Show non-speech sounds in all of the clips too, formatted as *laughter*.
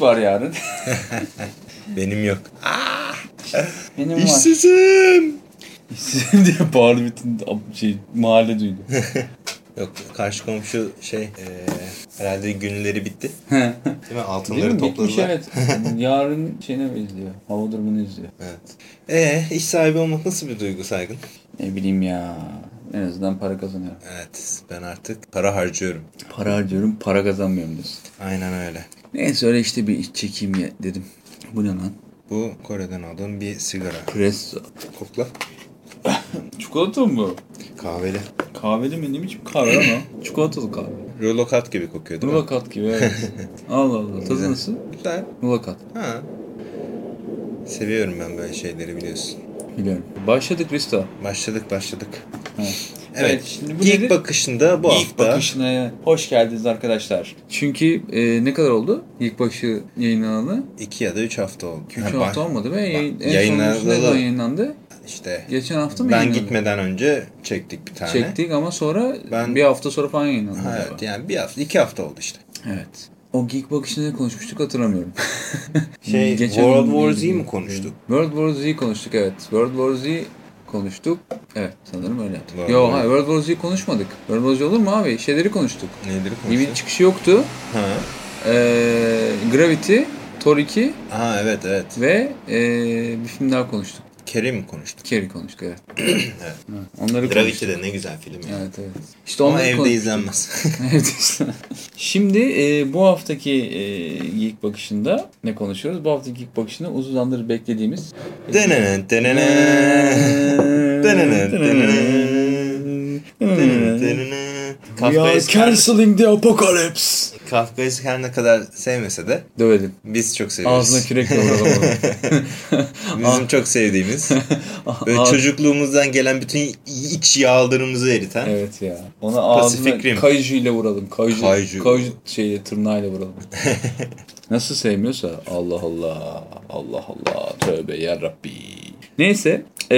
İş var yarın. *laughs* Benim yok. Benim var. İşsizim. İşsizim diye bağırdı bütün şey, mahalle duydu. *laughs* Yok karşı komşu şey eee herhalde günleri bitti. Değil mi? Değil Altınları mi? Bitmiş topladılar. evet. *laughs* Yarın şeyine izliyor. Hava durumunu izliyor. Evet. Ee, iş sahibi olmak nasıl bir duygu saygın? Ne bileyim ya. En azından para kazanıyorum. Evet ben artık para harcıyorum. Para harcıyorum, para kazanmıyorum diyorsun. Aynen öyle. Neyse öyle işte bir iç çekeyim ya dedim. Bu ne lan? Bu Kore'den aldığım bir sigara. Presso. Kokla. *coughs* Çikolata mı bu? Kahveli. Kahveli mi? Ne biçim kahve ama? *coughs* Çikolatalı kahve. Rolokat gibi kokuyor değil mi? Mulakat gibi evet. *laughs* Allah Allah. Tadı nasıl? Güzel. Mulakat. Ha. Seviyorum ben böyle şeyleri biliyorsun. Biliyorum. Başladık Risto. Başladık başladık. Ha. Evet. şimdi bu İlk nedir? bakışında bu İlk hafta bakışına hoş geldiniz arkadaşlar. Çünkü e, ne kadar oldu ilk başı yayınlanalı? iki ya da üç hafta oldu. 2 Ha, hafta olmadı ve yayın, en sonuncusu ne zaman yayınlandı? İşte Geçen hafta mı ben yayınlandı? gitmeden önce çektik bir tane. Çektik ama sonra Ben- bir hafta sonra falan yayınlandı. Galiba. evet yani bir hafta iki hafta oldu işte. Evet. O geek bakışında ne konuşmuştuk hatırlamıyorum. Şey *laughs* Geçen World War Z mi konuştuk? World War Z konuştuk evet. World War Z konuştuk. Evet sanırım öyle. World Yo hayır World War Z konuşmadık. World War Z olur mu abi? Şeyleri konuştuk. Nedir Bir konuştuk? çıkışı yoktu. Ha. Ee, Gravity, Thor 2 ha evet evet. ve ee, bir film daha konuştuk. Kerry mi konuştuk? Carrie konuştuk *clears throat* evet. Evet. Onları Gravity de ne güzel film ya. Evet evet. İşte Ama evde konuştuk. izlenmez. *laughs* evet işte. Şimdi e, bu haftaki e, geek bakışında ne konuşuyoruz? Bu haftaki geek bakışında uzun zamandır beklediğimiz Denenen, denenen, denenen, denenen, denenen. We are Kafka'yı canceling the apocalypse. Kafka'yı her ne kadar sevmese de Dövelim. biz çok seviyoruz. Ağzına kürekle vuralım. *laughs* Bizim çok sevdiğimiz. *laughs* Böyle çocukluğumuzdan gelen bütün iç yağlarımızı eriten. Evet ya. Ona ağzına kayju ile vuralım. Kayju, Kayju. kayju şeyle tırnağıyla vuralım. *laughs* Nasıl sevmiyorsa Allah Allah. Allah Allah. Tövbe yarabbi. Neyse. Ee,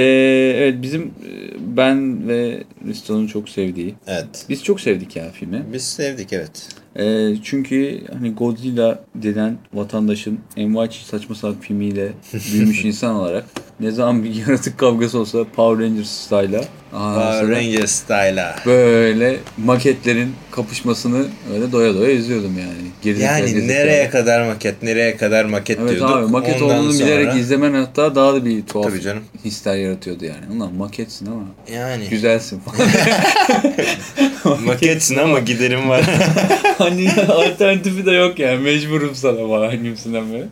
evet bizim ben ve Risto'nun çok sevdiği. Evet. Biz çok sevdik ya filmi. Biz sevdik evet. Ee, çünkü hani Godzilla denen vatandaşın envai saçma salak filmiyle büyümüş *laughs* insan olarak ne zaman bir yaratık kavgası olsa Power Rangers style'a Power sonra Ranger style'a. böyle maketlerin kapışmasını öyle doya doya izliyordum yani. Gerizekalı, Yani gerizekalı. nereye kadar maket, nereye kadar maket Evet diyorduk. abi maket Ondan olduğunu sonra- bilerek izlemen hatta daha da bir tuhaf Tabii canım. hisler yaratıyordu yani. Ulan maketsin ama Yani güzelsin falan. *laughs* maketsin ama giderim var. *laughs* hani alternatifi de yok yani mecburum sana falan gibisinden böyle.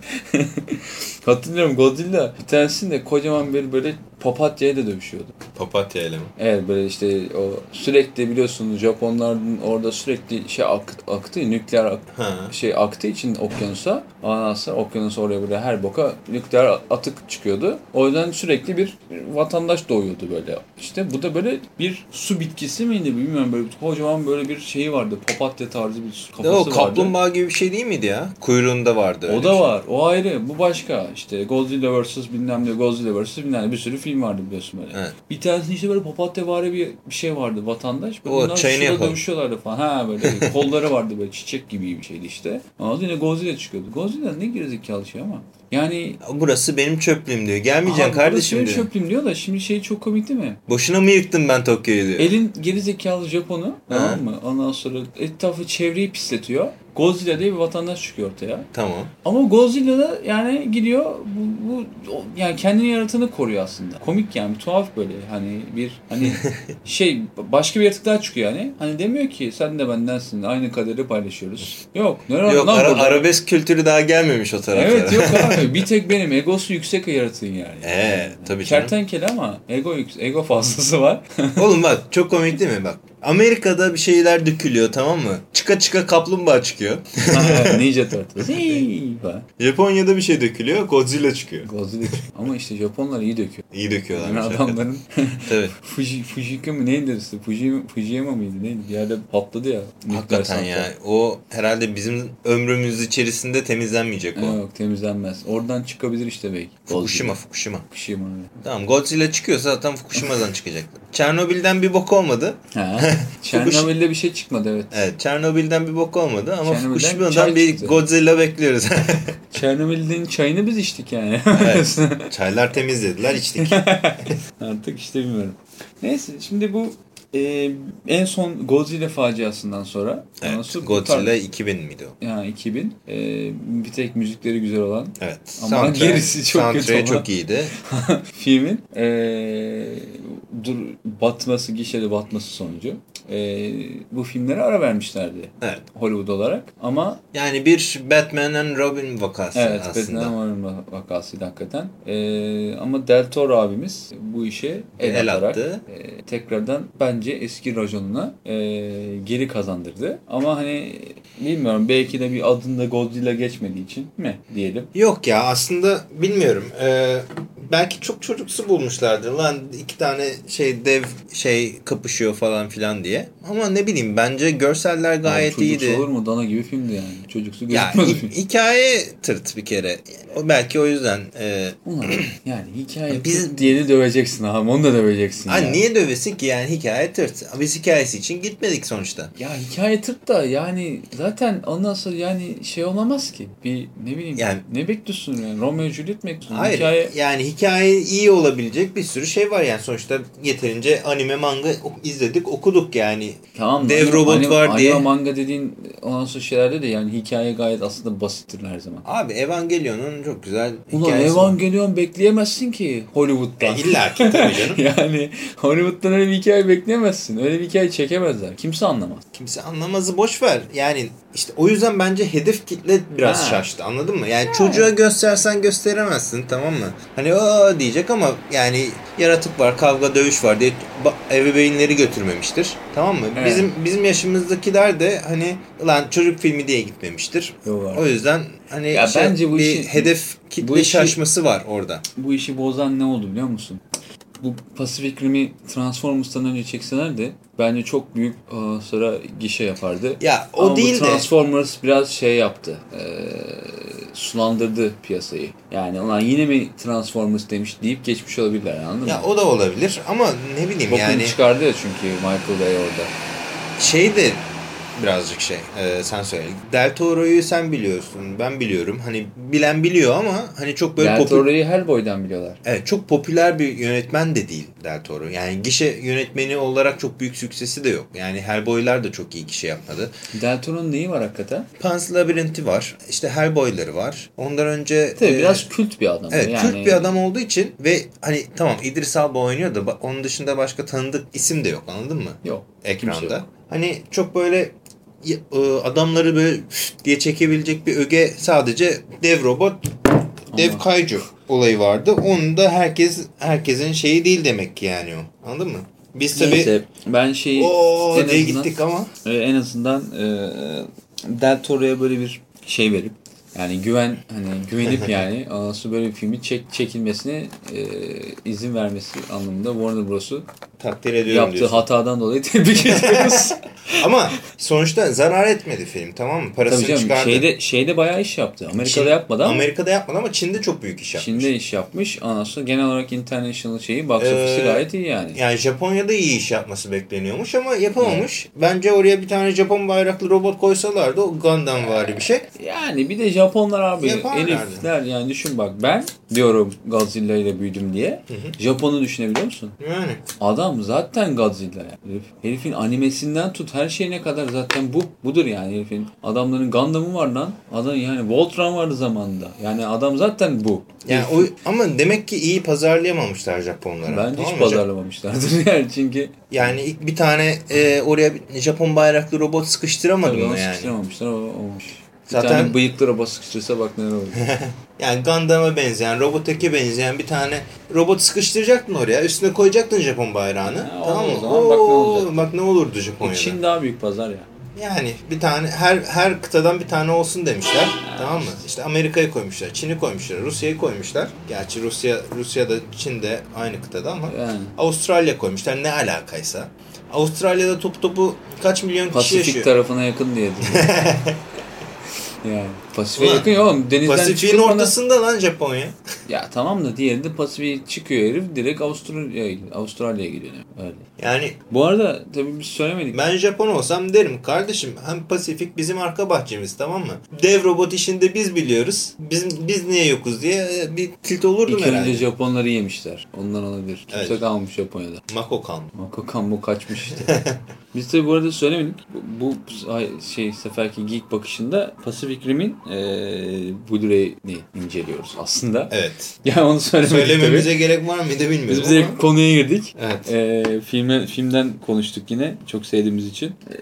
Hatırlıyorum Godzilla bir tanesinde kocaman bir böyle papatyayla dövüşüyordu. Papatya ile mi? Evet böyle işte o sürekli biliyorsunuz Japonların orada sürekli şey ak, aktı nükleer ak- şey aktığı için okyanusa sonra okyanus oraya böyle her boka nükleer atık çıkıyordu. O yüzden sürekli bir vatandaş doğuyordu böyle. İşte bu da böyle bir su bitkisi miydi bilmiyorum böyle kocaman böyle bir şeyi vardı. Papatya tarzı bir kafası o vardı. kaplumbağa gibi bir şey değil miydi ya? Kuyruğunda vardı O da şey. var. O ayrı. Bu başka. İşte Godzilla vs. bilmem ne Godzilla vs. bilmem ne bir sürü film vardı biliyorsun böyle. Evet. Bir tanesinde işte böyle papatya bir, bir şey vardı vatandaş. Böyle O, bunlar çayını yapalım. dövüşüyorlardı falan. Ha böyle *laughs* kolları vardı böyle çiçek gibi bir şeydi işte. Ama yine Godzilla çıkıyordu. Godzilla ne gerizekalı şey ama. Yani Burası benim çöplüğüm diyor. Gelmeyeceksin Aha, kardeşim burası diyor. benim çöplüğüm diyor da şimdi şey çok komik değil mi? Boşuna mı yıktın ben Tokyo'yu diyor. Elin gerizekalı Japon'u tamam mı? Ondan sonra etrafı çevreyi pisletiyor. Godzilla diye bir vatandaş çıkıyor ortaya. Tamam. Ama Godzilla da yani gidiyor bu, bu yani kendini yaratanı koruyor aslında. Komik yani tuhaf böyle hani bir hani *laughs* şey başka bir yaratık daha çıkıyor yani. Hani demiyor ki sen de bendensin aynı kaderi paylaşıyoruz. Yok. Ne Yok lan ara- burada? arabesk kültürü daha gelmemiş o taraflara. Evet yok abi *laughs* bir tek benim egosu yüksek yaratığın yani. Ee, tabii canım. Kertenkele ama ego ego fazlası var. Oğlum bak çok komik değil mi bak. Amerika'da bir şeyler dökülüyor tamam mı? Çıka çıka kaplumbağa çıkıyor. *laughs* Ninja Turtles. Japonya'da bir şey dökülüyor Godzilla çıkıyor. Godzilla. Ama işte Japonlar iyi döküyor. İyi döküyorlar. Yani adamların *laughs* Tabii. Fuji, Fujika mı neydi işte? Fuji, Fujiyama mıydı neydi? Bir yerde patladı ya. nükleer Hakikaten ya. O herhalde bizim ömrümüz içerisinde temizlenmeyecek o. Yok temizlenmez. Oradan çıkabilir işte belki. Fukushima, Fukushima. Fukushima. Tamam Godzilla çıkıyorsa zaten Fukushima'dan çıkacak. Çernobil'den bir bok olmadı. Ha. *laughs* Çernobil'de bir şey çıkmadı evet. Evet Çernobil'den bir bok olmadı ama Fukushima'dan bir çıktı. Godzilla bekliyoruz. *laughs* Çernobil'in çayını biz içtik yani. Evet. *laughs* Çaylar temizlediler içtik. Artık işte bilmiyorum. Neyse şimdi bu e, en son Godzilla faciasından sonra Evet, Godzilla tar- 2000 miydi o? yani 2000 e, bir tek müzikleri güzel olan Evet. Ama Soundtrack- gerisi çok kötü olan. çok iyiydi. filmin e, dur batması gişede batması sonucu e, bu filmlere ara vermişlerdi Evet. Hollywood olarak ama Yani bir Batman and Robin vakası evet aslında. Batman Warren vakasıydı hakikaten e, ama Del Toro abimiz bu işe el, El atarak attı. e, tekrardan bence eski raconuna e, geri kazandırdı ama hani bilmiyorum belki de bir adında Godzilla geçmediği için mi diyelim Yok ya aslında bilmiyorum. Ee, belki çok çocuksu bulmuşlardır. Lan iki tane şey dev şey kapışıyor falan filan diye. Ama ne bileyim bence görseller gayet Abi çocuksu iyiydi. olur mu? Dana gibi filmdi yani. Çocuksu Ya hi- film. hikaye tırt bir kere. O belki o yüzden. E, *clears throat* yani hikaye Biz- diyeni döveceksin abi. Onu da döveceksin hani ya. niye dövesin ki yani hikaye tırt. Biz hikayesi için gitmedik sonuçta. Ya hikaye tırt da yani zaten ondan sonra yani şey olamaz ki. Bir ne bileyim Yani- ne bekliyorsun yani Romeo Juliet mi bekliyorsun? Hayır Hikaye yani hikaye iyi olabilecek bir sürü şey var yani sonuçta yeterince anime manga izledik okuduk yani. tamam dev anime- robot anime- var anime diye. manga dediğin ondan sonra şeylerde de yani hikaye gayet aslında basittir her zaman. Abi Evangelion'un çok güzel Ulan var. Evangelion bekleyemezsin ki Hollywood'dan. E, illa ki tabii *laughs* canım. yani Hollywood'dan öyle bir hikaye bekleyemezsin. Öyle bir hikaye çekemezler. Kimse anlamaz. Kimse anlamazı boş ver. Yani işte o yüzden bence hedef kitle biraz Ha. şaştı anladın mı? Yani çocuğa göstersen gösteremezsin tamam mı? Hani o diyecek ama yani yaratık var, kavga, dövüş var diye ebeveynleri götürmemiştir. Tamam mı? Evet. Bizim bizim yaşımızdakiler de hani lan çocuk filmi diye gitmemiştir. Yok O yüzden hani Ya şey, bence bu bir işi- hedef kitle bu işi- şaşması var orada. bu işi bozan ne oldu biliyor musun? Bu Pacific Rim'i Transformers'tan önce çekseler de bence çok büyük e, sonra gişe yapardı. Ya o Ama değil bu de Transformers biraz şey yaptı. e, sulandırdı piyasayı. Yani ulan yine mi Transformers demiş deyip geçmiş olabilirler anladın ya mı? o da olabilir ama ne bileyim Bokunu yani çıkardı ya çünkü Michael Bay orada. şey de birazcık şey e, sen söyle. Del Toro'yu sen biliyorsun ben biliyorum. Hani bilen biliyor ama hani çok böyle Del Toro'yu Hellboy'dan biliyorlar. Evet çok popüler bir yönetmen de değil Del Toro. Yani gişe yönetmeni olarak çok büyük süksesi de yok. Yani Hellboy'lar da çok iyi gişe yapmadı. Del Toro'nun neyi var hakikaten? Pan's Labirenti var. İşte Hellboy'ları var. Ondan önce Tabii e, biraz kült bir adam. Evet yani, Türk bir adam olduğu için ve hani tamam İdris Alba oynuyor da onun dışında başka tanıdık isim de yok anladın mı? Yok. ekranda. yok. Hani çok böyle adamları böyle diye çekebilecek bir öge sadece dev robot, dev kaiju olayı vardı. Onun da herkes herkesin şeyi değil demek ki yani o. Anladın mı? Biz tabii Neyse ben şeyi o en azından- gittik ama Ee, en azından e, Del Toro'ya böyle bir şey verip yani güven hani güvenip yani sonra böyle bir filmi çek, çekilmesine e, izin vermesi anlamında Warner Bros'u takdir ediyorum yaptığı diyorsun. hatadan dolayı tebrik *laughs* ediyoruz. ama sonuçta zarar etmedi film tamam mı? Parasını Tabii canım çıkardı. şeyde şeyde bayağı iş yaptı. Amerika'da Çin- yapmadı ama Amerika'da yapmadı ama Çin'de çok büyük iş yapmış. Çin'de iş yapmış. Sonra genel olarak international şeyi box Ee, office'i gayet iyi yani. Yani Japonya'da iyi iş yapması bekleniyormuş ama yapamamış. Bence oraya bir tane Japon bayraklı robot koysalardı o Gundam vari bir şey. Yani bir de Japonlar abi. Elifler yani düşün bak ben diyorum Godzilla ile büyüdüm diye. Japon'u düşünebiliyor musun? Yani. Adam zaten Godzilla yani. Herif, herifin animesinden tut her şeyine kadar zaten bu. Budur yani herifin. Adamların Gundam'ı var lan. Adam yani Voltron vardı zamanında. Yani adam zaten bu. Yani o, ama demek ki iyi pazarlayamamışlar Japonlara. Bence tamam hiç mı? pazarlamamışlardır *laughs* yani çünkü Yani ilk bir tane e, oraya Japon bayraklı robot sıkıştıramadı mı yani? sıkıştıramamışlar o olmuş. Zaten- tane bıyıklı robot sıkıştırsa bak neler olur. *laughs* Yani Gundam'a benzeyen, Robotech'e benzeyen bir tane robot sıkıştıracaktın oraya. Üstüne koyacaktın Japon bayrağını. Ha, tamam mı? o zaman bak ne Oo, olacak. Bak ne olurdu Japonya'da. Çin daha büyük pazar ya. Yani bir tane her her kıtadan bir tane olsun demişler. tamam mı? İşte Amerika'yı koymuşlar, Çin'i koymuşlar, Rusya'yı koymuşlar. Gerçi Rusya Rusya da Çin de aynı kıtada ama Yani. Avustralya koymuşlar ne alakaysa. Avustralya'da top topu kaç milyon kişi Pasifik yaşıyor? tarafına yakın diye. *laughs* yani Pasifik'e Ulan, yakın ya oğlum. Denizden Pasifik'in ortasında lan Japonya. Ya tamam da diğerinde Pasifik'e çıkıyor herif direkt Avustralya'ya Avustralya'ya gidiyor. Öyle. Yani Bu arada tabii biz söylemedik. ben Japon olsam derim kardeşim hem Pasifik bizim arka bahçemiz tamam mı? Dev robot işinde biz biliyoruz. Biz biz niye yokuz diye e, bir tilt olurdum İlk herhalde. önce Japonları yemişler. Ondan olabilir. Kimse Evet. kalmış Japonya'da. Mako kaldı. Makokan bu kaçmış işte. *laughs* Biz tabi bu arada söylemedik. Bu, bu ay- şey seferki Geek bakışında Pacific Rim'in e, Blu-ray'ini inceliyoruz aslında. Evet. *laughs* Yani onu söylemedik Söylememize tabii. gerek var mıydı Biz bilmiyorum direkt ama. konuya girdik. Evet. E, filme, filmden konuştuk yine. Çok sevdiğimiz için. E,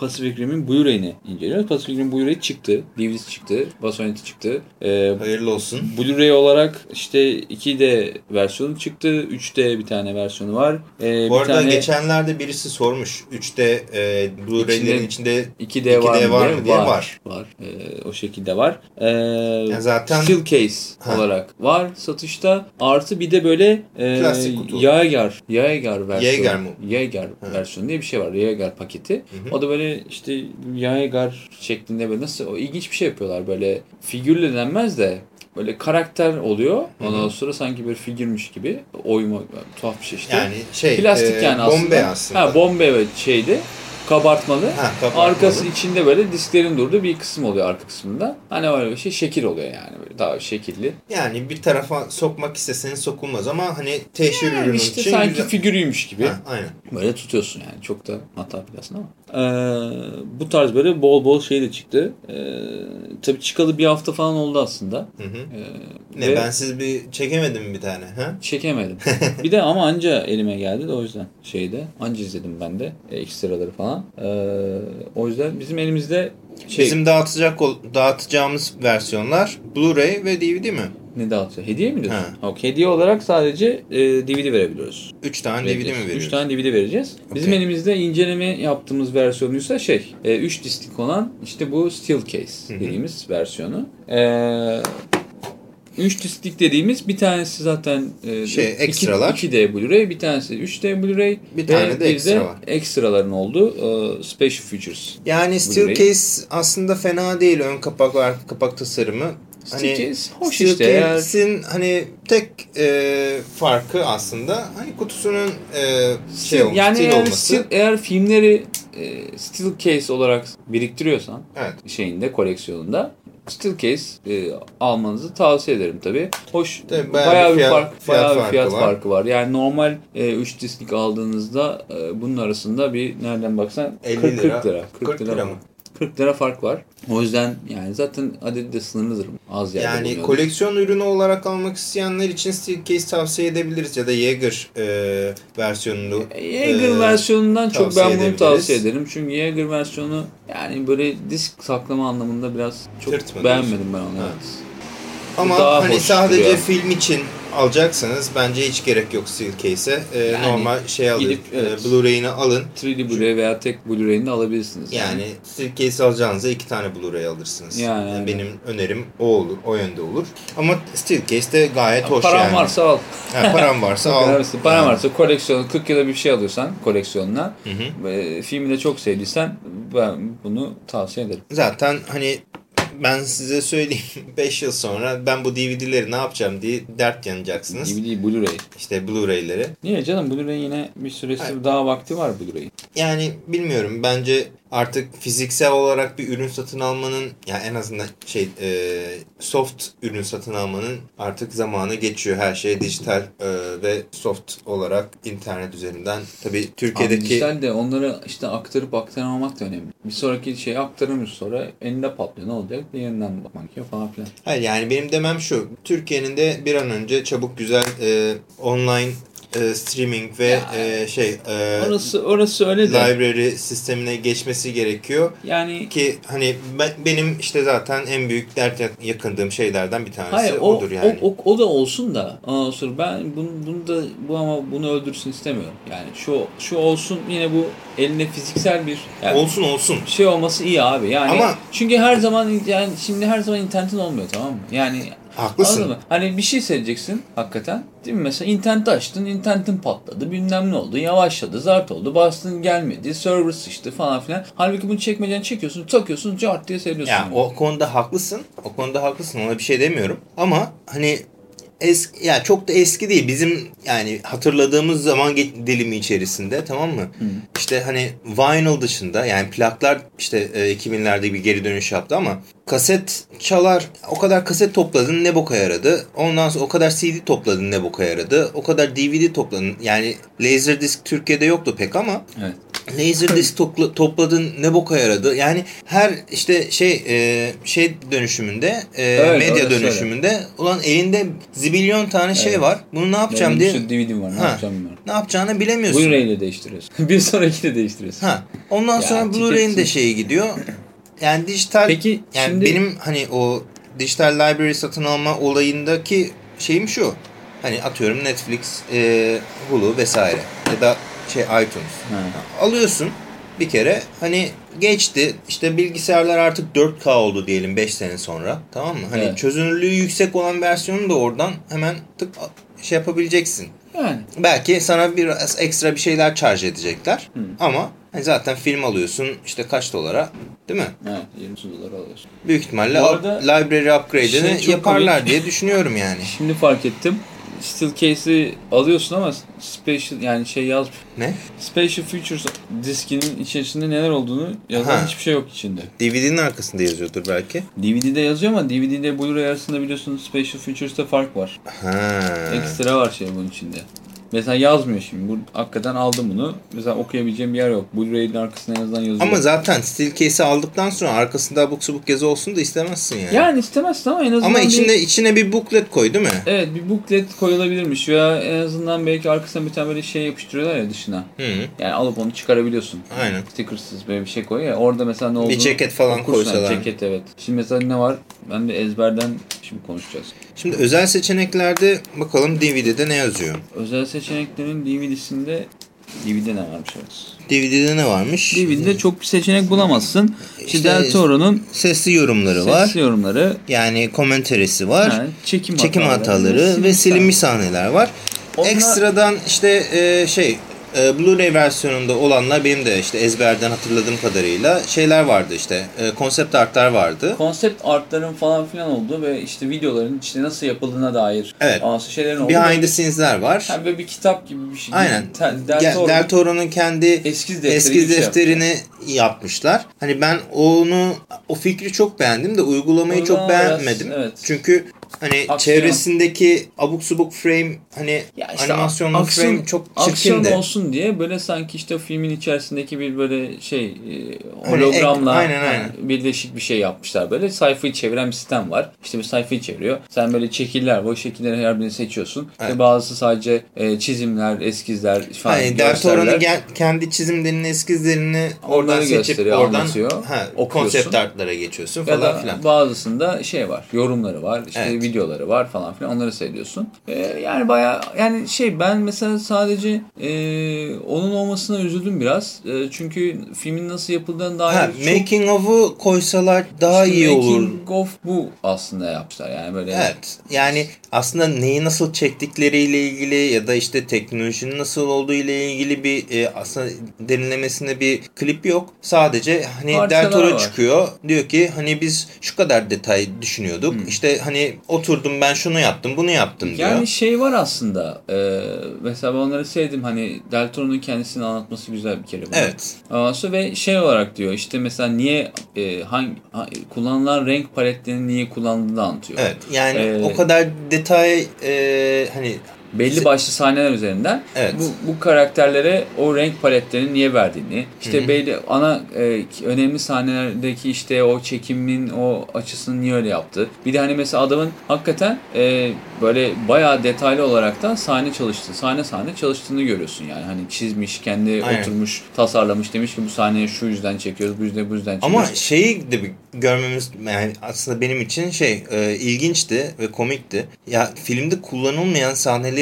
Pacific Rim'in Blu-ray'ini inceliyoruz. Pacific Rim Blu-ray çıktı. DVD'si çıktı. Basoneti çıktı. E, Hayırlı olsun. Blu-ray olarak işte 2D versiyonu çıktı. 3D bir tane versiyonu var. E, Bu bir arada tane geçenlerde birisi sormuş. 3D e, Blu-ray'lerin içinde 2D, var, 2D mı var diye? mı diye var. var. Var. Ee, o şekilde var. Ee, zaten- Steel case Ha. olarak var satışta. Artı bir de böyle e. Jaeger, Jaeger versiyonu. Jaeger mi? Jaeger versiyonu diye bir şey var. Jaeger paketi. hı. O da böyle işte Jaeger şeklinde böyle nasıl o ilginç bir şey yapıyorlar. Böyle figürle denmez de böyle karakter oluyor. Ondan sonra sanki bir figürmüş gibi oyma tuhaf bir şey işte. yani şey Plastik e, yani aslında. bombe aslında. Ha bombe ve şeydi. Kabartmalı. Ha, kabartmalı. Arkası içinde böyle disklerin durduğu bir kısım oluyor arka kısmında. Hani öyle bir şey şekil oluyor yani böyle daha şekilli. Yani bir tarafa sokmak isteseniz sokulmaz ama hani teşhir Yani ürünün işte için sanki güzel. figürüymüş gibi. Ha, aynen. Böyle tutuyorsun yani. Çok da hata plasın ama. Ee, bu tarz böyle bol bol şey de çıktı. Ee, tabii çıkalı bir hafta falan oldu aslında. Hı hı. Ee, Ne ve ben siz bir çekemedim bir tane ha? çekemedim. *laughs* bir de ama anca elime geldi de o yüzden şeyde. Anca izledim ben de e, ekstraları falan. Ee, o yüzden bizim elimizde şey Bizim dağıtacak dağıtacağımız versiyonlar Blu-ray ve DVD mi? ne dağıtıyor? Hediye mi diyorsun? Ha. Yok, hediye olarak sadece e, DVD verebiliyoruz. 3 tane DVD mi veriyoruz? Üç tane DVD vereceğiz. Bizim Okey. elimizde inceleme yaptığımız versiyonuysa şey, 3 disklik olan işte bu steel case dediğimiz versiyonu. 3 disklik dediğimiz bir tanesi zaten e, Şey, iki- ekstralar. 2D Blu-ray, bir tanesi 3D Blu-ray Bir tane de ekstra var. ekstraların olduğu e, Special Features. Yani Steel Blu-ray. Case aslında fena değil ön kapak ve arka kapak tasarımı. Steel Case hoş Steel işte, eğer- Case'in hani tek e, farkı aslında hani kutusunun e, şey olması, yani stil eğer, olması. steel- eğer filmleri e, steel case olarak biriktiriyorsan Evet. şeyinde koleksiyonunda case e, almanızı tavsiye ederim tabi. Hoş Tabii bayağı, bayağı bir fiyat- fark fiyat bayağı bir farkı fiyat var. farkı var. Yani normal 3 disklik aldığınızda e, bunun arasında bir nereden baksan 50 40, 40 lira. lira. 40, 40 lira mı? 40 lira fark var. O yüzden yani zaten adedi de sınırlıdır. Az yerde Yani koleksiyon ürünü olarak almak isteyenler için Steel Case tavsiye edebiliriz ya da Jaeger e, versiyonunu. Jaeger e, versiyonundan çok ben bunu tavsiye ederim. Çünkü Jaeger versiyonu yani böyle disk saklama anlamında biraz çok Tırt mı beğenmedim ben onu. Evet. Ama daha hani sadece duruyor. film için alacaksanız bence hiç gerek yok Steel Case'e. E, Yani normal şey alın. gidip, evet. e, Blu-ray'ini alın. 3D Blu-ray veya tek Blu-ray'ini alabilirsiniz. Yani Steel Case alacağınıza iki tane Blu-ray alırsınız. Yani, yani. Benim önerim o olur. O yönde olur. Ama Steel Case de gayet hoş Paran yani. varsa al. Ha, param *laughs* varsa al. Paran Yani. varsa koleksiyon 40 yılda bir şey alıyorsan koleksiyonuna Hı hı. ve filmi de çok sevdiysen ben bunu tavsiye ederim. Zaten hani ben size söyleyeyim *laughs* 5 yıl sonra ben bu DVD'leri ne yapacağım diye dert yanacaksınız. DVD Blu-ray. İşte Blu-ray'leri. Niye canım Blu-ray yine bir süresi Hayır. daha vakti var Blu-ray'in. Yani bilmiyorum bence artık fiziksel olarak bir ürün satın almanın yani en azından şey e, soft ürün satın almanın artık zamanı geçiyor. Her şey dijital e, ve soft olarak internet üzerinden. Tabii Abi Türkiye'deki dijital de onları işte aktarıp aktaramamak da önemli. Bir sonraki şeyi aktaramıyoruz sonra elinde patlıyor ne olacak? Yeniden bakmak gerekiyor falan filan. Hayır yani benim demem şu. Türkiye'nin de bir an önce çabuk güzel e, online e, streaming ve Ya, e, şey e, Orası orası öyle de. library sistemine geçmesi gerekiyor. Yani Ki hani ben, benim işte zaten en büyük dert yak- yakındığım şeylerden bir tanesi Hayır o, odur yani. o, o, o da olsun da ondan sonra ben bunu, bunu da bu ama bunu öldürsün istemiyorum. Yani şu şu olsun yine bu eline fiziksel bir yani olsun olsun. şey olması iyi abi. Yani Ama- çünkü her zaman yani şimdi her zaman internetin olmuyor tamam mı? Yani Haklısın. anladın mı? Hani bir şey seyredeceksin hakikaten. Değil mi? Mesela interneti açtın, internetin patladı, bilmem ne oldu, yavaşladı, zart oldu, bastın gelmedi, server sıçtı falan filan. Halbuki bunu çekmecen çekiyorsun, takıyorsun, cart diye seyrediyorsun. Ya o konuda haklısın. O konuda haklısın. Ona bir şey demiyorum. Ama hani eski ya çok da eski değil. Bizim yani hatırladığımız zaman dilimi içerisinde tamam mı? İşte hani vinyl dışında yani plaklar işte e, 2000'lerde bir geri dönüş yaptı ama kaset çalar o kadar kaset topladın ne boka yaradı. Ondan sonra o kadar CD topladın ne boka yaradı. O kadar DVD topladın. Yani Laserdisc Türkiye'de yoktu pek ama Evet. Laserdisc topla, topladın ne boka yaradı. Yani her işte şey e, şey dönüşümünde e, Öyle, medya öyle, dönüşümünde ulan elinde zibilyon tane şey Evet. var. Bunu ne yapacağım Benim diye DVD'm var, ne Ha. yapacağım bilmiyorum. ne yapacağını bilemiyorsun. Blu-ray ile değiştiriyorsun. *laughs* bir sonraki de değiştiriyorsun. Ha. Ondan Ya, sonra Blu-ray'in de şeyi gidiyor. Yani dijital Peki yani şimdi benim hani o dijital library satın alma olayındaki şeyim şu. Hani atıyorum Netflix, e, Hulu vesaire ya da şey iTunes. Ha. Alıyorsun bir kere hani geçti işte bilgisayarlar artık 4K oldu diyelim 5 sene sonra tamam mı? Hani Evet. çözünürlüğü yüksek olan versiyonu da oradan hemen tık şey yapabileceksin. yani Belki sana biraz ekstra bir şeyler charge edecekler Hı. ama hani zaten film alıyorsun işte kaç dolara değil mi? evet 20 dolar alıyorsun. Büyük ihtimalle Bu arada library upgrade'ini şey yaparlar komik. diye düşünüyorum yani. *laughs* Şimdi fark ettim. Still case'i alıyorsun ama special yani şey yaz Ne? Special Features diskinin içerisinde neler olduğunu yazan Ha. hiçbir şey yok içinde. DVD'nin arkasında yazıyordur belki. DVD'de yazıyor ama DVD'de Blu-ray arasında biliyorsun Special Features'ta fark var. Ha. Ekstra var şey bunun içinde. Mesela yazmıyor şimdi. Bu, hakikaten aldım bunu. Mesela okuyabileceğim bir yer yok. Blu-ray'in arkasında en azından yazıyor. Ama zaten steel case'i aldıktan sonra arkasında abuk subuk yazı olsun da istemezsin yani. yani istemezsin ama en azından Ama bir- içinde içine bir booklet koy değil mi? Evet bir booklet koyulabilirmiş veya en azından belki arkasına bir tane böyle şey yapıştırıyorlar ya dışına. Hı. Yani alıp onu çıkarabiliyorsun. Aynen. Stickersız böyle bir şey koy ya. Orada mesela ne olduğunu ceket falan okursun. koysalar. Ceket evet. Şimdi mesela ne var? Ben de ezberden şimdi konuşacağız. Şimdi özel seçeneklerde bakalım DVD'de ne yazıyor? Özel seçeneklerin DVD'sinde DVD'de ne varmış evet. DVD'de ne varmış? DVD'de çok bir seçenek bulamazsın. İşte, İşte Del Toro'nun Sesli yorumları var. sesli yorumları, Yani komenterisi var. ha, çekim, çekim hataları, hataları ve silinmiş sahneler var. Onlar- Ekstradan işte e, şey e, Blu-ray versiyonunda olanlar benim de işte ezberden hatırladığım kadarıyla şeyler vardı işte e, konsept artlar vardı. konsept artların falan filan olduğu ve işte videoların işte nasıl yapıldığına dair Evet. bazı şeylerin olduğu. Behind the scenes'ler var. Ha, böyle bir kitap gibi bir şey. Aynen. Del Del, Toro'nun Del Toro'nun kendi eskiz defteri eskiz şey defterini yapmışlar. Hani ben onu o fikri çok beğendim de uygulamayı çok Uygulama biraz, beğenmedim. evet. Çünkü hani Aksiyon. çevresindeki abuk subuk frame hani Ya işte animasyonlu aksiyon- frame çok aksiyon çirkindi. olsun diye böyle sanki işte filmin içerisindeki bir böyle şey e, Hani hologramla ek- aynen, aynen. birleşik bir şey yapmışlar. Böyle sayfayı çeviren bir sistem var. İşte bir sayfayı çeviriyor. Sen böyle şekiller var. O şekilleri her birini seçiyorsun. Evet. Ve bazısı sadece e, çizimler, eskizler falan Hani Toro'nun görseller. gel- kendi çizimlerini, eskizlerini oradan Onları seçip gösteriyor, oradan anlatıyor, ha, okuyorsun. konsept artlara geçiyorsun falan filan. bazısında şey var, yorumları var, işte Evet. Videoları var falan filan onları seyrediyorsun. Ee, yani baya yani şey ben mesela sadece e, onun olmasına üzüldüm biraz. E, çünkü filmin nasıl yapıldığına dair Ha, çok making of'u koysalar daha işte iyi olur. making of bu aslında yapmışlar yani böyle. Evet. Yani aslında neyi nasıl çektikleriyle ilgili ya da işte teknolojinin nasıl olduğu ile ilgili bir e, aslında derinlemesine bir klip yok. Sadece hani Del Toro çıkıyor. Diyor ki hani biz şu kadar detay düşünüyorduk. Hmm. İşte hani oturdum ben şunu yaptım bunu yaptım diyor. Yani şey var aslında. E, mesela ben onları sevdim. Hani Del Toro'nun kendisini anlatması güzel bir kere. bu. Evet. Sonra ve şey olarak diyor işte mesela niye e, hangi ha- kullanılan renk paletlerini niye kullandığını anlatıyor. Evet. Yani Ee, o kadar detay e, hani belli başlı sahneler üzerinden Evet. bu, bu karakterlere o renk paletlerini niye verdiğini, işte belli ana e, önemli sahnelerdeki işte o çekimin o açısını niye öyle yaptı. Bir de hani mesela adamın hakikaten e, böyle bayağı detaylı olaraktan sahne çalıştığı, sahne sahne çalıştığını görüyorsun yani. Hani çizmiş, kendi Aynen. oturmuş, tasarlamış demiş ki bu sahneyi şu yüzden çekiyoruz, bu yüzden bu yüzden Ama çekiyoruz. şeyi de bir görmemiz yani aslında benim için şey e, ilginçti ve komikti. Ya filmde kullanılmayan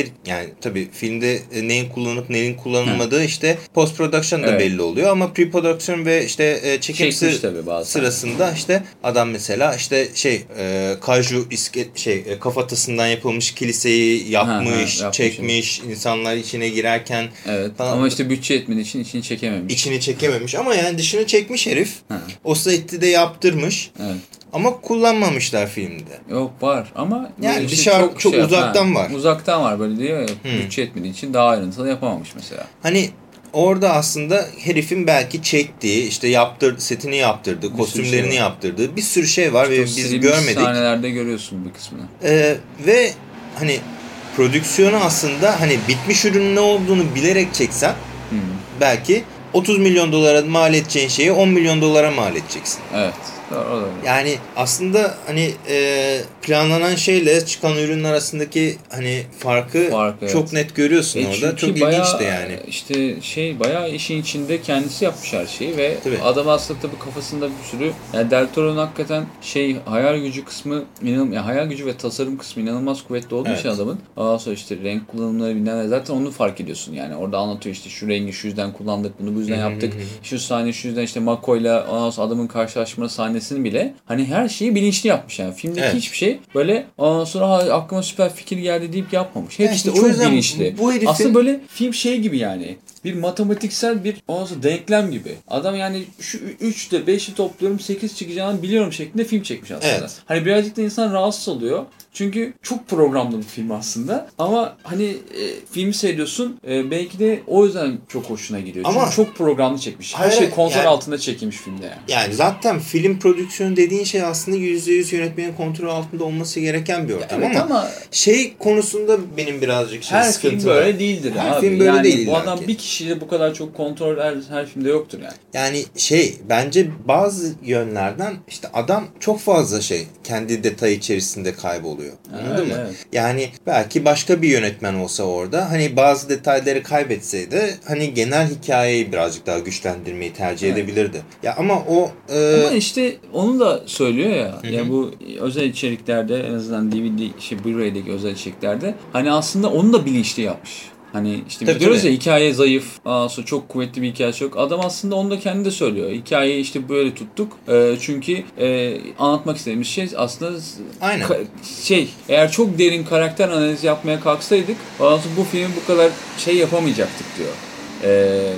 sahneler yani tabii filmde e, neyin kullanıp neyin kullanılmadığı işte post production da Evet. belli oluyor ama pre production ve işte e, çekim Çekmiş sı- sırasında işte adam mesela işte şey e, kaju iske, şey e, kafatasından yapılmış kiliseyi yapmış, yapmış, çekmiş, insanlar içine girerken Evet falan. ama işte bütçe etmediği için içini çekememiş. içini çekememiş ama yani dışını çekmiş herif. Ha, O seti de yaptırmış. evet. Ama kullanmamışlar filmde. Yok var ama Yani böyle dışarı- çok yap- uzaktan var. Uzaktan var böyle diyor ya Hmm. bütçe etmediği için daha ayrıntılı yapamamış mesela. Hani orada aslında herifin belki çektiği, işte yaptır, setini yaptırdı, sürü kostümlerini şey var. yaptırdığı bir sürü şey var ve O biz görmedik. sahnelerde görüyorsun bir kısmını. Ee, ve hani prodüksiyonu aslında hani bitmiş ürünün ne olduğunu bilerek çeksen Hmm. belki 30 milyon dolara mal edeceğin şeyi 10 milyon dolara mal edeceksin. Evet. Doğru. Yani aslında hani e, planlanan şeyle çıkan ürün arasındaki hani farkı Fark, evet. çok net görüyorsun E orada. Çok bayağı, ilginçti yani. işte şey bayağı işin içinde kendisi yapmış her şeyi ve Tabii. adam aslında tabii kafasında bir sürü yani Del Toro'nun hakikaten şey hayal gücü kısmı inan, yani hayal gücü ve tasarım kısmı inanılmaz kuvvetli olduğu Evet. için adamın ondan sonra işte renk kullanımları bilmem zaten onu fark ediyorsun yani orada anlatıyor işte şu rengi şu yüzden kullandık bunu bu yüzden yaptık şu sahne şu yüzden işte Mako'yla adamın karşılaşma sahnesini bile hani her şeyi bilinçli yapmış yani filmdeki Evet. hiçbir şey böyle ondan sonra "Ha, aklıma süper fikir geldi deyip yapmamış. Ya Hepsi işte de o çok bilinçli. bu herifin- Aslında böyle film şey gibi yani. Bir matematiksel bir ondan denklem gibi. Adam yani şu 3'te 5'i topluyorum 8 çıkacağını biliyorum şeklinde film çekmiş aslında. Evet. Hani birazcık da insan rahatsız oluyor. Çünkü çok programlı bir film aslında. Ama hani e, filmi seyrediyorsun e, belki de o yüzden çok hoşuna gidiyor. Ama- Çünkü çok programlı çekmiş. Her Hayır, şey kontrol yani- altında çekilmiş filmde yani. Yani zaten film prodüksiyonu dediğin şey aslında %100 yönetmenin kontrol altında olması gereken bir ortam Evet ama, ama şey konusunda benim birazcık şey her film var. böyle değildir Her abi. film böyle yani değil bu adam ki. bir kişiyle bu kadar çok kontrol her, her filmde yoktur yani. Yani şey bence bazı yönlerden işte adam çok fazla şey kendi detay içerisinde kayboluyor. Anladın öyle, mı? evet. Yani belki başka bir yönetmen olsa orada hani bazı detayları kaybetseydi hani genel hikayeyi birazcık daha güçlendirmeyi tercih Evet. edebilirdi. Ya ama o e, Ama işte onu da söylüyor ya. Hı hı. Ya bu özel içeriklerde en azından DVD, şey Blu-ray'deki özel içeriklerde hani aslında onu da bilinçli yapmış. Hani işte Tabii, diyoruz tabii. ya hikaye zayıf, sonra çok kuvvetli bir hikayesi yok. Adam aslında onu da kendi de söylüyor. Hikayeyi işte böyle tuttuk. Ee, çünkü e, anlatmak istediğimiz şey aslında Aynen. şey eğer çok derin karakter analizi yapmaya kalksaydık bu filmi bu kadar şey yapamayacaktık diyor. Ee,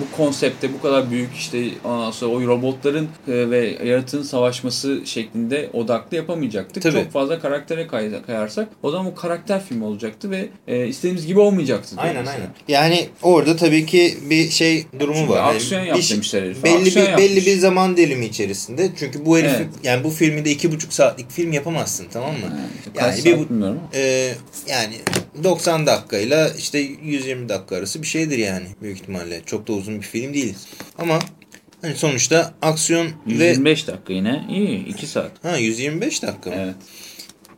bu konsepte bu kadar büyük işte ondan sonra o robotların e, ve yaratığın savaşması şeklinde odaklı yapamayacaktık. Tabii. Çok fazla karaktere kay- kayarsak o zaman o karakter filmi olacaktı ve e, istediğimiz gibi olmayacaktı. Aynen mesela. aynen. Yani orada tabii ki bir şey durumu Çünkü var. Yani aksiyon bir yap demişler herife. Belli Aksiyon bir belli bir zaman dilimi içerisinde. Çünkü bu herif Evet. yani bu filmi de iki buçuk saatlik film yapamazsın tamam mı? Yani, Yani kaç bir saat bu- bilmiyorum. Ee, yani 90 dakikayla işte 120 dakika arası bir şeydir yani büyük ihtimalle. Çok da uzun bir film değil. Ama hani sonuçta aksiyon ve 125 dakika yine iyi 2 saat. ha 125 dakika mı? Evet.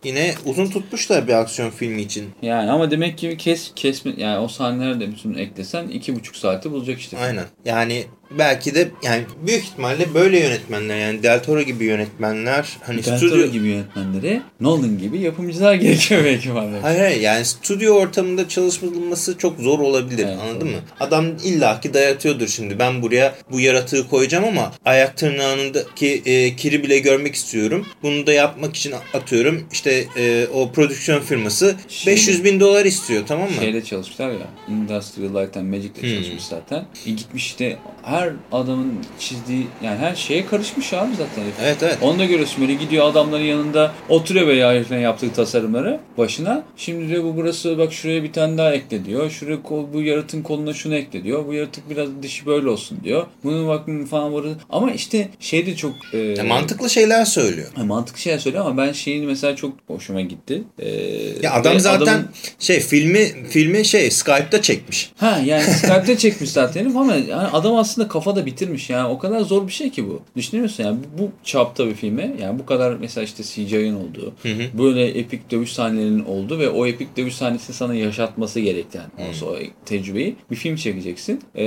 Yine uzun tutmuşlar bir aksiyon filmi için. Yani ama demek ki kes kesme yani o sahneleri de bütün eklesen iki buçuk saati bulacak işte. Aynen. Yani belki de yani büyük ihtimalle böyle yönetmenler yani Del Toro gibi yönetmenler hani Del stüdyo Toro gibi yönetmenlere Nolan gibi yapımcılar *laughs* gerekiyor belki bana. Hayır hayır yani stüdyo ortamında çalışılması çok zor olabilir Evet, anladın doğru. mı? Adam illaki dayatıyordur şimdi ben buraya bu yaratığı koyacağım ama ayak tırnağındaki e, kiri bile görmek istiyorum. Bunu da yapmak için atıyorum işte e, o prodüksiyon firması Şey- 500 bin dolar istiyor tamam mı? Şeyle çalışmışlar ya. Industrial Light and Magic'le Hmm. çalışmış zaten. E gitmiş işte her her adamın çizdiği yani her şeye karışmış abi zaten. Evet evet. Onu da görüyorsun böyle gidiyor adamların yanında oturuyor böyle herifin yaptığı tasarımları başına. Şimdi diyor bu burası bak şuraya bir tane daha ekle diyor. Şuraya kol, bu yaratığın koluna şunu ekle diyor. Bu yaratık biraz dişi böyle olsun diyor. Bunun bak falan var. Ama işte şey de çok... e, Ya mantıklı şeyler söylüyor. Ha, mantıklı şeyler söylüyor ama ben şeyin mesela çok hoşuma gitti. Ee, Ya adam zaten adamın- şey filmi filmi şey Skype'da çekmiş. Ha yani Skype'de çekmiş zaten ama yani adam aslında kafada bitirmiş yani o kadar zor bir şey ki bu. Düşünüyor musun yani bu çapta bir filme yani bu kadar mesela işte CGI'ın olduğu böyle epik dövüş sahnelerinin olduğu ve o epik dövüş sahnesini sana yaşatması gereken olsa o tecrübeyi bir film çekeceksin. Ee,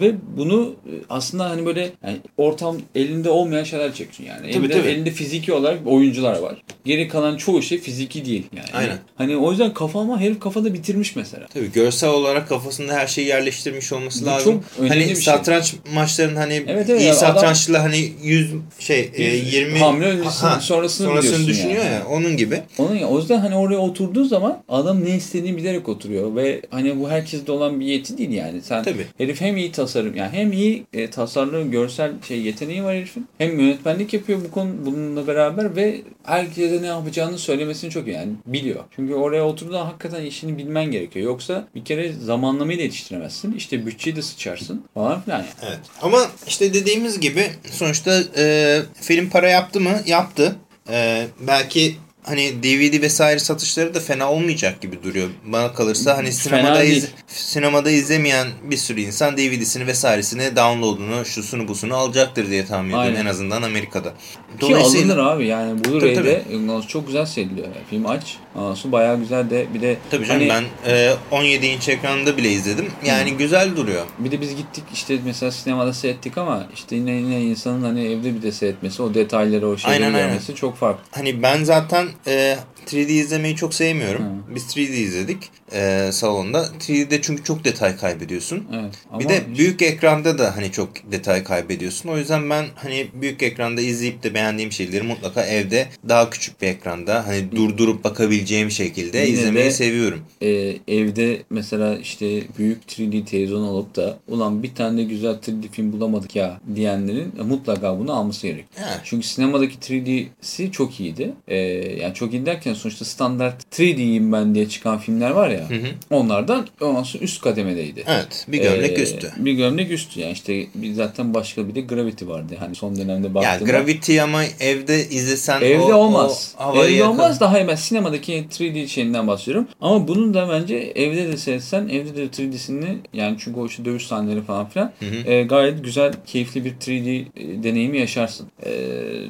ve bunu e, aslında hani böyle yani ortam elinde olmayan şeyler çekiyorsun yani. Tabii, elinde, tabii. elinde fiziki olarak oyuncular var. Geri kalan çoğu şey fiziki değil yani. Aynen. Hani o yüzden kafama herif kafada bitirmiş mesela. Tabii görsel olarak kafasında her şeyi yerleştirmiş olması Bu lazım. çok önemli Hani bir şey. satranç maçlarının hani Evet, evet, iyi adam- satranççılar hani 100 şey e, 20 hamle öncesini, sonrasını biliyorsun düşünüyor yani. ya onun gibi. Onun ya, o yüzden hani oraya oturduğu zaman adam ne istediğini bilerek oturuyor ve hani bu herkeste olan bir yeti değil yani. Sen Tabii. herif hem iyi tasarım yani hem iyi e, tasarlı görsel şey yeteneği var herifin. Hem yönetmenlik yapıyor bu konu bununla beraber ve herkese ne yapacağını söylemesini çok yani biliyor. Çünkü oraya oturduğunda hakikaten işini bilmen gerekiyor. Yoksa bir kere zamanlamayı da yetiştiremezsin. İşte bütçeyi de sıçarsın falan filan yani. Evet. Ama işte dediğimiz gibi sonuçta e, film para yaptı mı? Yaptı. E, belki hani DVD vesaire satışları da fena olmayacak gibi duruyor. Bana kalırsa hani sinemada iz, sinemada izlemeyen bir sürü insan DVD'sini vesairesini download'unu, şusunu busunu alacaktır diye tahmin ediyorum Aynen. en azından Amerika'da. Ki alınır abi yani Blu-ray'de Tabii, çok güzel seyrediyor. Yani film aç. Anası bayağı güzel de bir de Tabii canım hani- ben e, 17 inç ekranda bile izledim. Yani güzel duruyor. Bir de biz gittik işte mesela sinemada seyrettik ama işte yine yine insanın hani evde bir de seyretmesi, o detayları, o şeyleri Aynen, aynen. görmesi çok farklı. Hani ben zaten Eh 3D izlemeyi çok sevmiyorum. Biz 3D izledik e, salonda. 3D'de çünkü çok detay kaybediyorsun. Evet. Ama Bir de büyük ekranda da hani çok detay kaybediyorsun. O yüzden ben hani büyük ekranda izleyip de beğendiğim şeyleri mutlaka evde daha küçük bir ekranda hani durdurup bakabileceğim şekilde Yine izlemeyi de- seviyorum. e, evde mesela işte büyük 3D televizyon alıp da ulan bir tane güzel 3D film bulamadık ya diyenlerin e, mutlaka bunu alması gerekiyor. Evet. Çünkü sinemadaki 3D'si çok iyiydi. E, yani çok iyi derken sonuçta standart 3D'yim ben diye çıkan filmler var ya. Onlardan ondan sonra üst kademedeydi. Evet, bir gömlek Ee, üstü. Bir gömlek üstü yani işte bir zaten başka bir de Gravity vardı. Hani son dönemde Ya baktığımda. Gravity ama evde izlesen Evde o, olmaz. o evde yakal- olmaz daha. Ben sinemadaki 3D şeyinden bahsediyorum. Ama bunun da bence evde de seyretsen evde de 3D'sini yani çünkü o işte dövüş sahneleri falan filan e, gayet güzel, keyifli bir 3D e, deneyimi yaşarsın. E,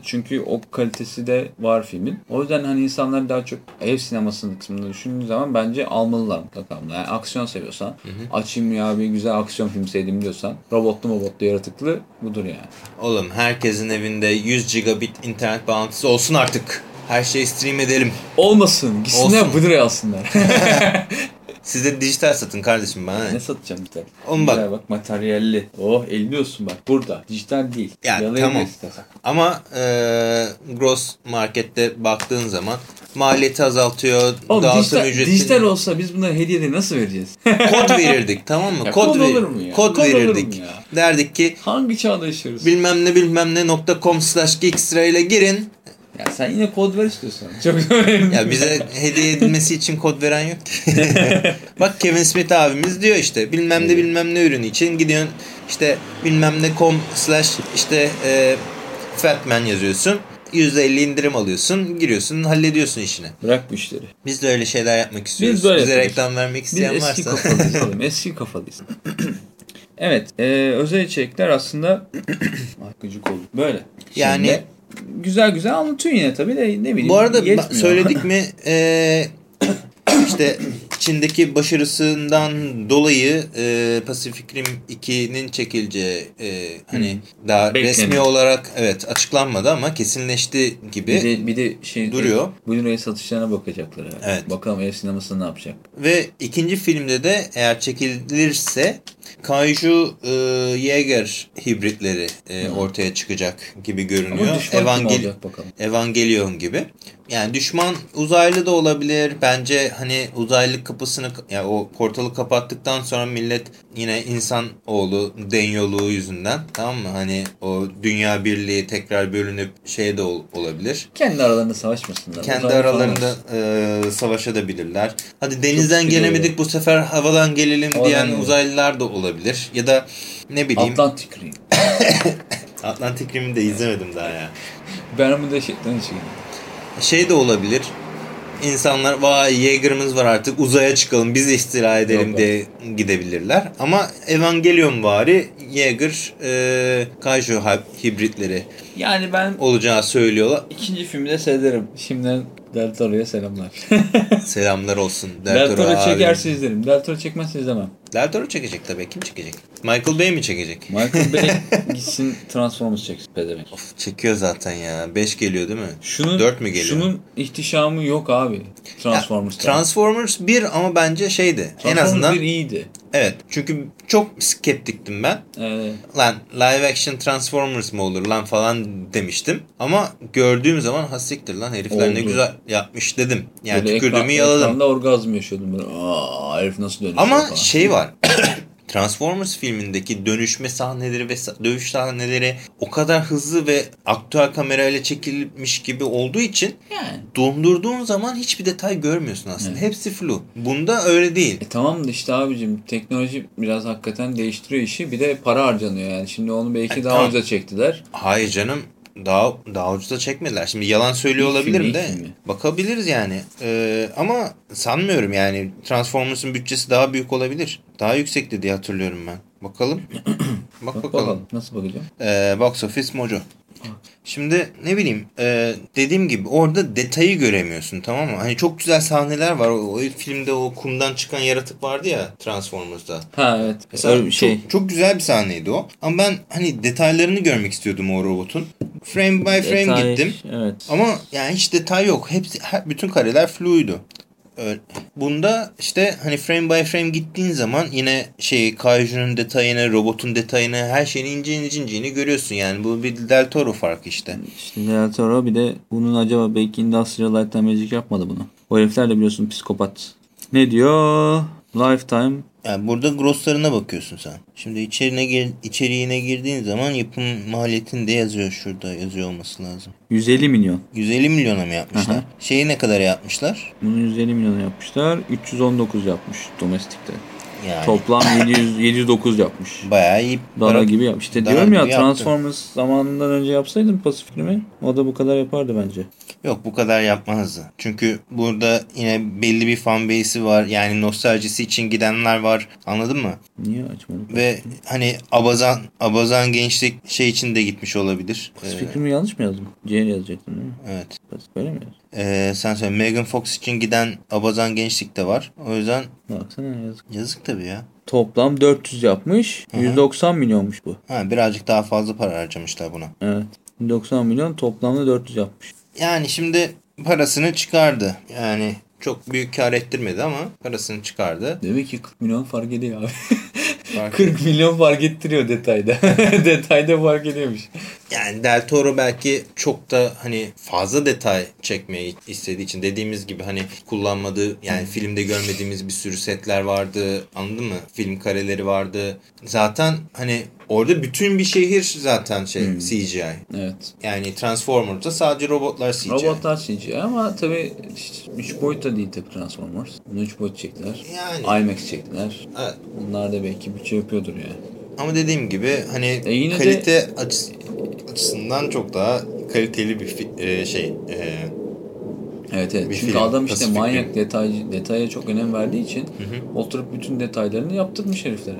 çünkü o kalitesi de var filmin. O yüzden hani insanlar daha çok ev sinemasının kısmında düşündüğü zaman bence almalılar mutlaka. Yani aksiyon seviyorsan, açayım ya bir güzel aksiyon film sevdim diyorsan, robotlu robotlu yaratıklı budur yani. Oğlum herkesin evinde 100 gigabit internet bağlantısı olsun artık. Her şeyi stream edelim. Olmasın. Gitsinler Olsun. Blu-ray alsınlar. *laughs* *laughs* Siz de dijital satın kardeşim bana ne? satacağım bir tane? Oğlum bak. Güzel bak materyalli. Oh elliyorsun bak burada. Dijital değil. Ya, Yalayabilirsin tamam. istersen. Ama e, gross markette baktığın zaman maliyeti azaltıyor, Oğlum dağıtım dijital, ücretini... dijital olsa biz bunları hediyede nasıl vereceğiz? *laughs* kod *laughs* verirdik tamam mı? Ya kod, kod olur mu ya? Kod, Kod verirdik. ya? Derdik ki Hangi çağda yaşıyoruz? bilmem ne bilmem ne nokta com slash ile girin. Ya sen yine kod ver istiyorsan. *laughs* Çok önemli. Ya bize hediye edilmesi için kod veren yok ki. Bak Kevin Smith abimiz diyor işte bilmem ne bilmem ne ürünü için gidiyorsun işte bilmem ne com slash işte e, fatman yazıyorsun. %50 indirim alıyorsun, giriyorsun, hallediyorsun işini. Bırak bu işleri. Biz de öyle şeyler yapmak istiyoruz. böyle Bize yapıyoruz. reklam vermek Biz isteyen eski varsa. kafalıyız *laughs* oğlum. Eski kafalıyız. *clears throat* evet. E, özel içerikler aslında *clears throat* gıcık olduk. Böyle. Yani- Şimdi güzel güzel anlatıyor yine tabii de ne bileyim. Bu arada söyledik *laughs* mi e, işte Çin'deki başarısından dolayı e, Pacific Rim 2'nin çekileceği e, hani daha Bekleniyor. resmi olarak evet açıklanmadı ama kesinleşti gibi. Bir de, bir de şey Duruyor. Blu-ray satışlarına bakacaklar. herhalde. Evet. Bakalım ev sineması ne yapacak. Ve ikinci filmde de eğer çekilirse Kaiju e, Jäger hibritleri e, ortaya çıkacak gibi görünüyor. Evangel-. Evangelion gibi. Yani düşman uzaylı da olabilir. Bence hani uzaylı kapısını yani o portalı kapattıktan sonra millet yine insan oğlu denyoluğu yüzünden tamam mı? Hani o dünya birliği tekrar bölünüp şey de ol- olabilir. Kendi aralarında savaşmasınlar. Kendi Uzaylı aralarında e, savaşabilirler. Hadi denizden Çok gelemedik bu sefer havadan gelelim Havadan diyen gelelim. uzaylılar da olabilir. Ya da ne bileyim Atlantic Rim. *laughs* Atlantic Rim'i de izlemedim daha ya. Bermuda şeytan için. Şey de olabilir. İnsanlar vay Yeager'ımız var artık uzaya çıkalım biz istila edelim Yok, diye gidebilirler. Ama Evangelion bari Yeager e, Kaiju hib- hibritleri Yani ben olacağı söylüyorlar. ikinci filmi de seyrederim. Şimdiden Del Toro'ya selamlar. Selamlar olsun. *laughs* Del Del Toro çekerse izlerim. Del Toro çekmezse izlemem. Del Toro çekecek tabii. Kim çekecek? Michael Bay mi çekecek? Michael Bay *laughs* gitsin Transformers çeksin pezevenk. Of, çekiyor zaten ya. 5 geliyor değil mi? Şunun, Dört mü geliyor? Şunun ihtişamı yok abi. Transformers'ta. Transformers 1 ama bence şeydi. en Transformers azından bir iyiydi. evet. Çünkü çok skeptiktim ben. Ee, Lan live action Transformers mı olur lan falan demiştim. Ama gördüğüm zaman ha siktir lan herifler ne Oldu. güzel yapmış dedim. Yani böyle tükürdüğümü ekran, yaladım. Ekranda orgazm yaşıyordum böyle. Aa, herif nasıl dönüşüyor Ama falan. şey var. *coughs* Transformers filmindeki dönüşme sahneleri ve dövüş sahneleri o kadar hızlı ve aktüel kamerayla çekilmiş gibi olduğu için Yani. dondurduğun zaman hiçbir detay görmüyorsun aslında. Evet. Hepsi flu. Bunda öyle değil. E tamam da işte abicim teknoloji biraz hakikaten değiştiriyor işi. Bir de para harcanıyor yani. Şimdi onu belki E, daha tamam. ucuza çektiler. Hayır canım daha daha ucuza çekmediler. Şimdi yalan söylüyor olabilirim de. Bakabiliriz yani. Ee, ama sanmıyorum yani. Transformers'ın bütçesi daha büyük olabilir. Daha yüksekti diye hatırlıyorum ben. Bakalım. *clears throat* Bak Bak bakalım. bakalım. Nasıl bakacağım? Ee, Box Office Mojo. Şimdi ne bileyim e, dediğim gibi orada detayı göremiyorsun tamam mı? Hani çok güzel sahneler var. O, o filmde o kumdan çıkan yaratık vardı ya Transformers'da. Ha evet. Mesela Öyle bir şey. çok, çok güzel bir sahneydi o. Ama ben hani detaylarını görmek istiyordum o robotun. Frame by frame Detay- gittim. Evet. Ama yani hiç detay yok. Hepsi her- bütün kareler fluydu. Bunda işte hani frame by frame gittiğin zaman yine şey Kaiju'nun detayını, robotun detayını, her şeyin ince ince incini görüyorsun. Yani bu bir Del Toro farkı işte. İşte Del Toro bir de bunun acaba belki Industrial Light and Magic yapmadı bunu. O herifler de biliyorsun psikopat. Ne diyor? Lifetime Yani burada grosslarına bakıyorsun sen. Şimdi içeriğine, gir, içeriğine girdiğin zaman yapım maliyetini de yazıyor şurada yazıyor olması lazım. 150 milyon. 150 milyona mı yapmışlar? Aha. Şeyi ne kadar yapmışlar? Bunu 150 milyona yapmışlar. 319 yapmış domestikte. Yani Toplam *laughs* 700 709 yapmış. bayağı iyi Dana para- gibi yapmış. İşte Dana diyorum ya. Transformers zamanından önce yapsaydın pasif filmi o da bu kadar yapardı bence. Yok bu kadar yapmazdı. Çünkü burada yine belli bir fan base'i var. Yani nostaljisi için gidenler var. Anladın mı? Niye açmadık? Ve hani abazan abazan gençlik şey için de gitmiş olabilir. Pasif Ee, filmi yanlış mı yazdım? C yazacaktın değil mi? evet. Pasif öyle mi yazdın? Ee, sen söyle Megan Fox için giden abazan gençlik de var. O yüzden Baksana yazık. yazık tabii ya. Toplam 400 yapmış. Hı hı. 190 milyonmuş bu. Ha, birazcık daha fazla para harcamışlar buna. Evet. 190 milyon toplamda 400 yapmış. Yani şimdi parasını çıkardı. Yani çok büyük kar ettirmedi ama parasını çıkardı. Demek ki 40 milyon fark ediyor abi. *laughs* Fark 40 milyon fark ettiriyor detayda. *laughs* detayda fark ediyormuş. Yani Del Toro belki çok da hani fazla detay çekmeyi istediği için dediğimiz gibi hani kullanmadığı yani filmde görmediğimiz bir sürü setler vardı anladın mı? Film kareleri vardı. Zaten hani orada bütün bir şehir zaten şey CGI. Evet. Yani Transformers'da sadece robotlar CGI. Robotlar CGI ama tabii 3 boyutta değil tabii Transformers. Bunu 3 boyut çektiler. Yani IMAX çektiler. evet. Bunlar da belki bütçe yapıyordur yani. Ama dediğim gibi hani E yine de- kalite açıs- açısından çok daha kaliteli bir e, şey e, Evet evet. Bir Çünkü film, adam işte manyak film. detay, detaya çok önem verdiği için oturup bütün detaylarını yaptırmış heriflere.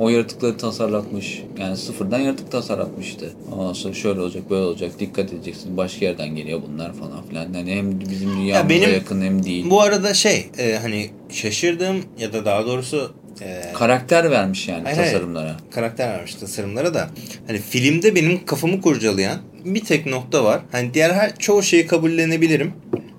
O yaratıkları tasarlatmış. Yani sıfırdan yaratık tasarlatmış işte. Ondan sonra şöyle olacak böyle olacak dikkat edeceksin. Başka yerden geliyor bunlar falan filan. Yani hem bizim dünyamıza benim- yakın hem değil. Bu arada şey e, hani şaşırdığım ya da daha doğrusu e, Karakter vermiş yani Hayır, hayır. tasarımlara. karakter vermiş tasarımlara da hani filmde benim kafamı kurcalayan bir tek nokta var. Hani diğer her çoğu şeyi kabullenebilirim.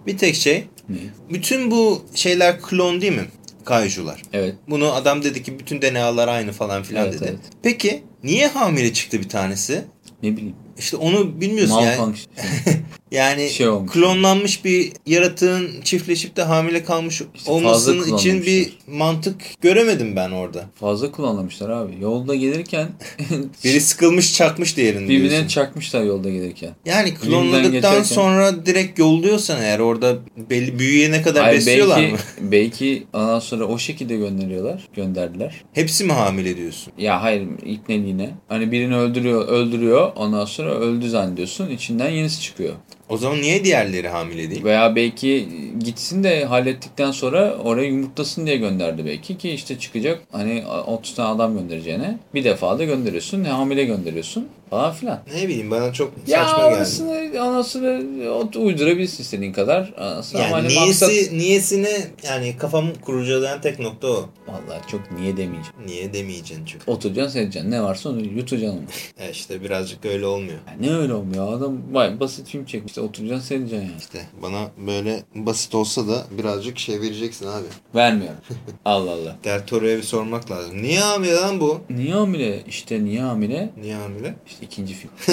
Bir tek şey Ne? bütün bu şeyler klon değil mi? Kaijular. Evet. Bunu adam dedi ki bütün DNA'lar aynı falan filan Evet, dedi. evet. Peki niye hamile çıktı bir tanesi? Ne bileyim. İşte onu bilmiyorsun yani. *laughs* Yani Şey olmuş. klonlanmış bir yaratığın çiftleşip de hamile kalmış İşte olmasının için bir mantık göremedim ben orada. Fazla kullanmışlar abi. Yolda gelirken *laughs* Biri sıkılmış çakmış diğerini birbirine diyorsun. çakmışlar yolda gelirken. Yani klonladıktan geçerken- sonra direkt yolluyorsan eğer orada belli büyüyene kadar Hayır, besliyorlar belki, mı? *laughs* belki ondan sonra o şekilde gönderiyorlar. Gönderdiler. Hepsi mi hamile diyorsun? Ya hayır ipneliğine. Hani birini öldürüyor, öldürüyor. Ondan sonra öldü zannediyorsun. İçinden yenisi çıkıyor. O zaman niye diğerleri hamile değil? Veya belki gitsin de hallettikten sonra oraya yumurtlasın diye gönderdi belki ki işte çıkacak hani 30 tane adam göndereceğine bir defa da gönderiyorsun hamile gönderiyorsun falan filan. Ne bileyim bana çok Ya saçma geldi. anasını, anasını uydurabilirsin istediğin kadar. Anasını Yani hani maksat... niyesi, niyesine yani kafamı kurcalayan tek nokta o. Vallahi çok niye demeyeceğim. Niye demeyeceksin çünkü. Oturacaksın seyredeceksin. Ne varsa onu yutacaksın. E *laughs* işte birazcık öyle olmuyor. Ya ne öyle olmuyor adam vay basit film çekmiş de oturacaksın seyredeceksin yani. İşte bana böyle basit olsa da birazcık şey vereceksin abi. Vermiyorum. *laughs* Allah Allah. Del Toro'ya bir sormak lazım. Niye hamile lan bu? Niye hamile? İşte niye hamile? Niye hamile? İşte ikinci film. *laughs*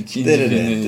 ikinci film.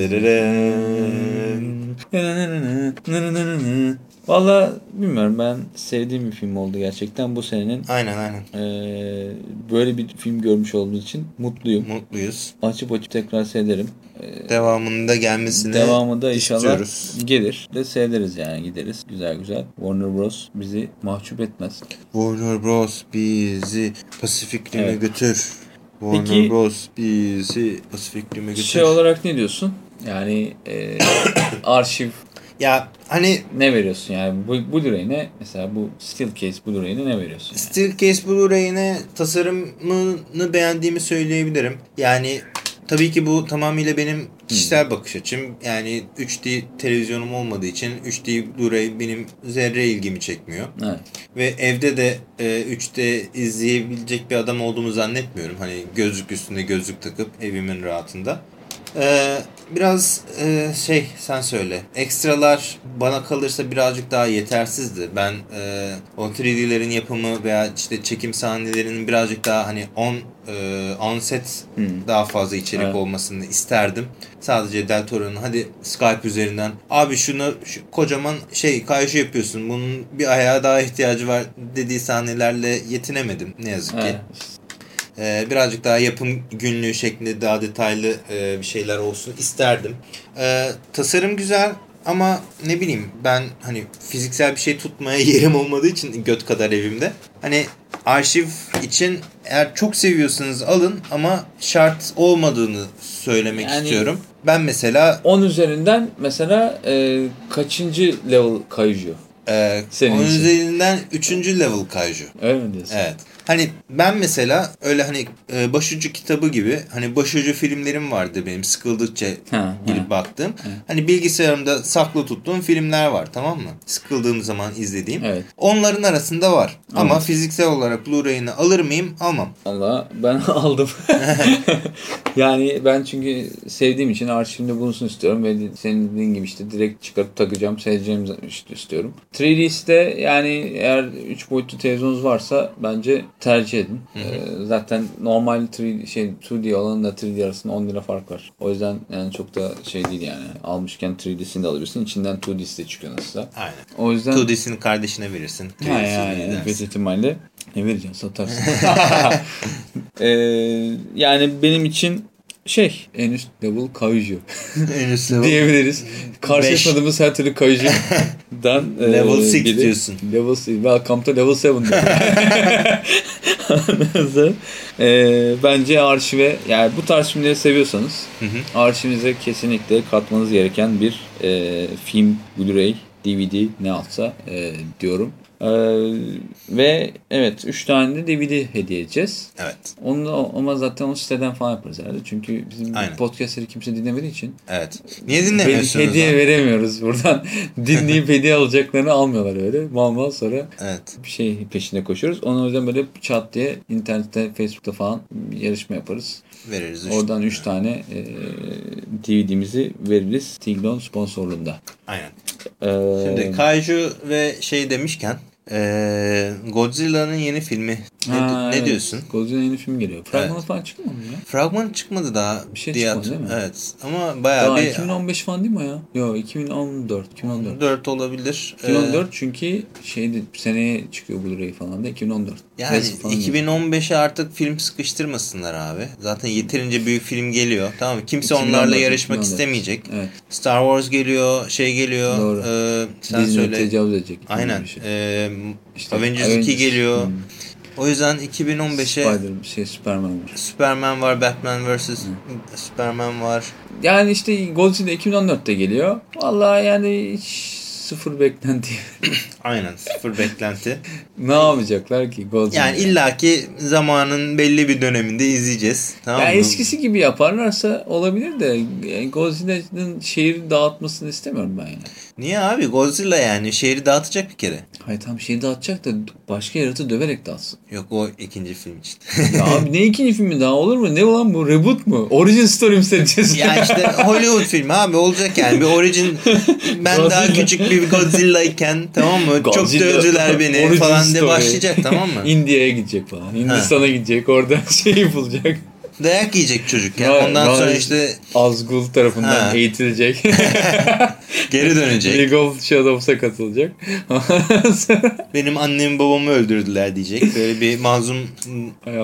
Valla bilmiyorum ben sevdiğim bir film oldu gerçekten bu senenin. Aynen aynen. Ee, böyle bir film görmüş olduğum için mutluyum. Mutluyuz. Açıp açıp tekrar seyrederim. Ee, Devamında gelmesini devamı da inşallah istiyoruz. gelir. De seyrederiz yani gideriz. Güzel güzel. Warner Bros. bizi mahcup etmez. Warner Bros. bizi Pasifik Rim'e Evet. götür. Warner Peki- Bros. bizi Pasifik Rim'e götür. Şey olarak ne diyorsun? Yani e, *coughs* arşiv Ya hani ne veriyorsun yani bu Blu-ray'ine mesela bu Steel Case Blu-ray'ine ne veriyorsun? Yani? Steelcase Blu-ray'ine tasarımını beğendiğimi söyleyebilirim. Yani tabii ki bu tamamıyla benim kişisel bakış açım. Yani 3D televizyonum olmadığı için 3D Blu-ray benim zerre ilgimi çekmiyor. Evet. Ve evde de e, 3D izleyebilecek bir adam olduğumu zannetmiyorum. Hani gözlük üstünde gözlük takıp evimin rahatında. Ee, biraz e, şey sen söyle. Ekstralar bana kalırsa birazcık daha yetersizdi. Ben e, o 3D'lerin yapımı veya işte çekim sahnelerinin birazcık daha hani on e, on set Hmm. daha fazla içerik Evet. olmasını isterdim. Sadece Del Toro'nun hadi Skype üzerinden abi şunu şu kocaman şey kayışı yapıyorsun. Bunun bir ayağa daha ihtiyacı var dediği sahnelerle yetinemedim ne yazık ki. Ee, birazcık daha yapım günlüğü şeklinde daha detaylı e, bir şeyler olsun isterdim. Ee, tasarım güzel ama ne bileyim ben hani fiziksel bir şey tutmaya *laughs* yerim olmadığı için göt kadar evimde. Hani arşiv için eğer çok seviyorsanız alın ama şart olmadığını söylemek Yani- istiyorum. Ben mesela 10 üzerinden mesela e, kaçıncı level kayıyor? e, Senin onun için. üzerinden 3. level kaiju. Öyle mi diyorsun? Evet. Hani ben mesela öyle hani e, başucu kitabı gibi hani başucu filmlerim vardı benim sıkıldıkça Ha, girip ha. baktığım. Hani bilgisayarımda saklı tuttuğum filmler var tamam mı? Sıkıldığım zaman izlediğim. Evet. Onların arasında var. Ama Evet. fiziksel olarak Blu-ray'ını alır mıyım? Almam. Allah ben *laughs* aldım. *laughs* yani ben çünkü sevdiğim için arşivimde bulunsun istiyorum ve senin dediğin gibi işte direkt çıkarıp takacağım, seyredeceğim işte istiyorum. 3D'si yani eğer 3 boyutlu televizyonunuz varsa bence tercih edin. Ee, zaten normal 3D, şey 2D olanla 3D arasında 10 lira fark var. O yüzden yani çok da şey değil yani. Almışken 3D'sini de alabilirsin. İçinden 2D'si de çıkıyor nasılsa. Aynen. O yüzden 2D'sini kardeşine verirsin. 3D'sini yani büyük ihtimalle ne vereceksin *laughs* satarsın. *laughs* Ee, yani benim için şey en üst level kaiju En üst level. diyebiliriz. Karşılaşmadığımız her türlü *laughs* e, Level six biri- diyorsun. Level 6. Welcome to level 7 diyorum. *laughs* Ondan sonra, e, bence arşive yani bu tarz filmleri seviyorsanız Hı hı. arşivinize kesinlikle katmanız gereken bir e, film, Blu-ray, DVD ne alsa e, diyorum. E, ve evet 3 tane de DVD hediye edeceğiz. Evet. Onu da, ama zaten o siteden falan yaparız herhalde. Çünkü bizim Aynen. podcastleri kimse dinlemediği için Evet. Niye dinlemiyorsunuz? hediye lan? veremiyoruz buradan. *laughs* Dinleyip hediye alacaklarını almıyorlar öyle. Mal mal sonra Evet. bir şey peşinde koşuyoruz. Onun yüzden böyle çat diye internette, Facebook'ta falan yarışma yaparız. Veririz. üç- Oradan 3 tane e, DVD'mizi veririz. Tiglon sponsorluğunda. Aynen. E, Şimdi kaiju ve şey demişken Ee, Godzilla'nın yeni filmi. Ne, Ha, ne evet. diyorsun? Godzilla'nın yeni film geliyor. Fragmanı falan çıkmadı mı ya? Fragman çıkmadı daha. Bir şey diye çıkmadı değil mi? Evet. Ama bayağı Daha bir 2015 falan değil mi o ya? Yok 2014. 2014. 4 olabilir. Ee, 2014 çünkü şeydi seneye çıkıyor Blu-ray falan da 2014. Yani Yazı falan geliyor. 2015'e artık film sıkıştırmasınlar abi. Zaten yeterince büyük film geliyor. Tamam mı? Kimse 2014, onlarla yarışmak 2014. istemeyecek. Evet. Star Wars geliyor, şey geliyor. Doğru. Ee, sen Disney söyle. tecavüz edecek. Aynen. Şey. Ee, İşte Avengers 2 geliyor. Hmm. O yüzden 2015'e Spider, şey Superman var. Superman var, Batman vs. Superman var. Yani işte Godzilla 2014'te geliyor. Vallahi yani hiç sıfır beklenti. *clears throat* Aynen sıfır beklenti. ne yapacaklar ki Godzilla? Yani illaki zamanın belli bir döneminde izleyeceğiz. Tamam Ya mı? eskisi gibi yaparlarsa olabilir de yani Godzilla'nın şehri dağıtmasını istemiyorum ben yani. Niye abi? Godzilla yani şehri dağıtacak bir kere. Hayır tam şehri dağıtacak da başka yaratığı döverek dağıtsın. Yok o ikinci film için. Ya *laughs* abi ne ikinci filmi daha olur mu? Ne olan bu? Reboot mu? Origin story mi seçeceğiz? ya işte *laughs* Hollywood filmi abi olacak yani. Bir origin ben daha küçük bir Godzilla iken tamam mı? Çok Godzilla. dövdüler beni falan story. başlayacak tamam mı? *laughs* Hindiye'ye gidecek falan. Hindistan'a gidecek. Oradan şey bulacak. Dayak yiyecek çocuk ya. Vay- Ondan sonra işte Azgul tarafından Ha. eğitilecek. *laughs* geri dönecek. League of Shadows'a katılacak. *laughs* Benim annemi babamı öldürdüler diyecek. Böyle bir mazlum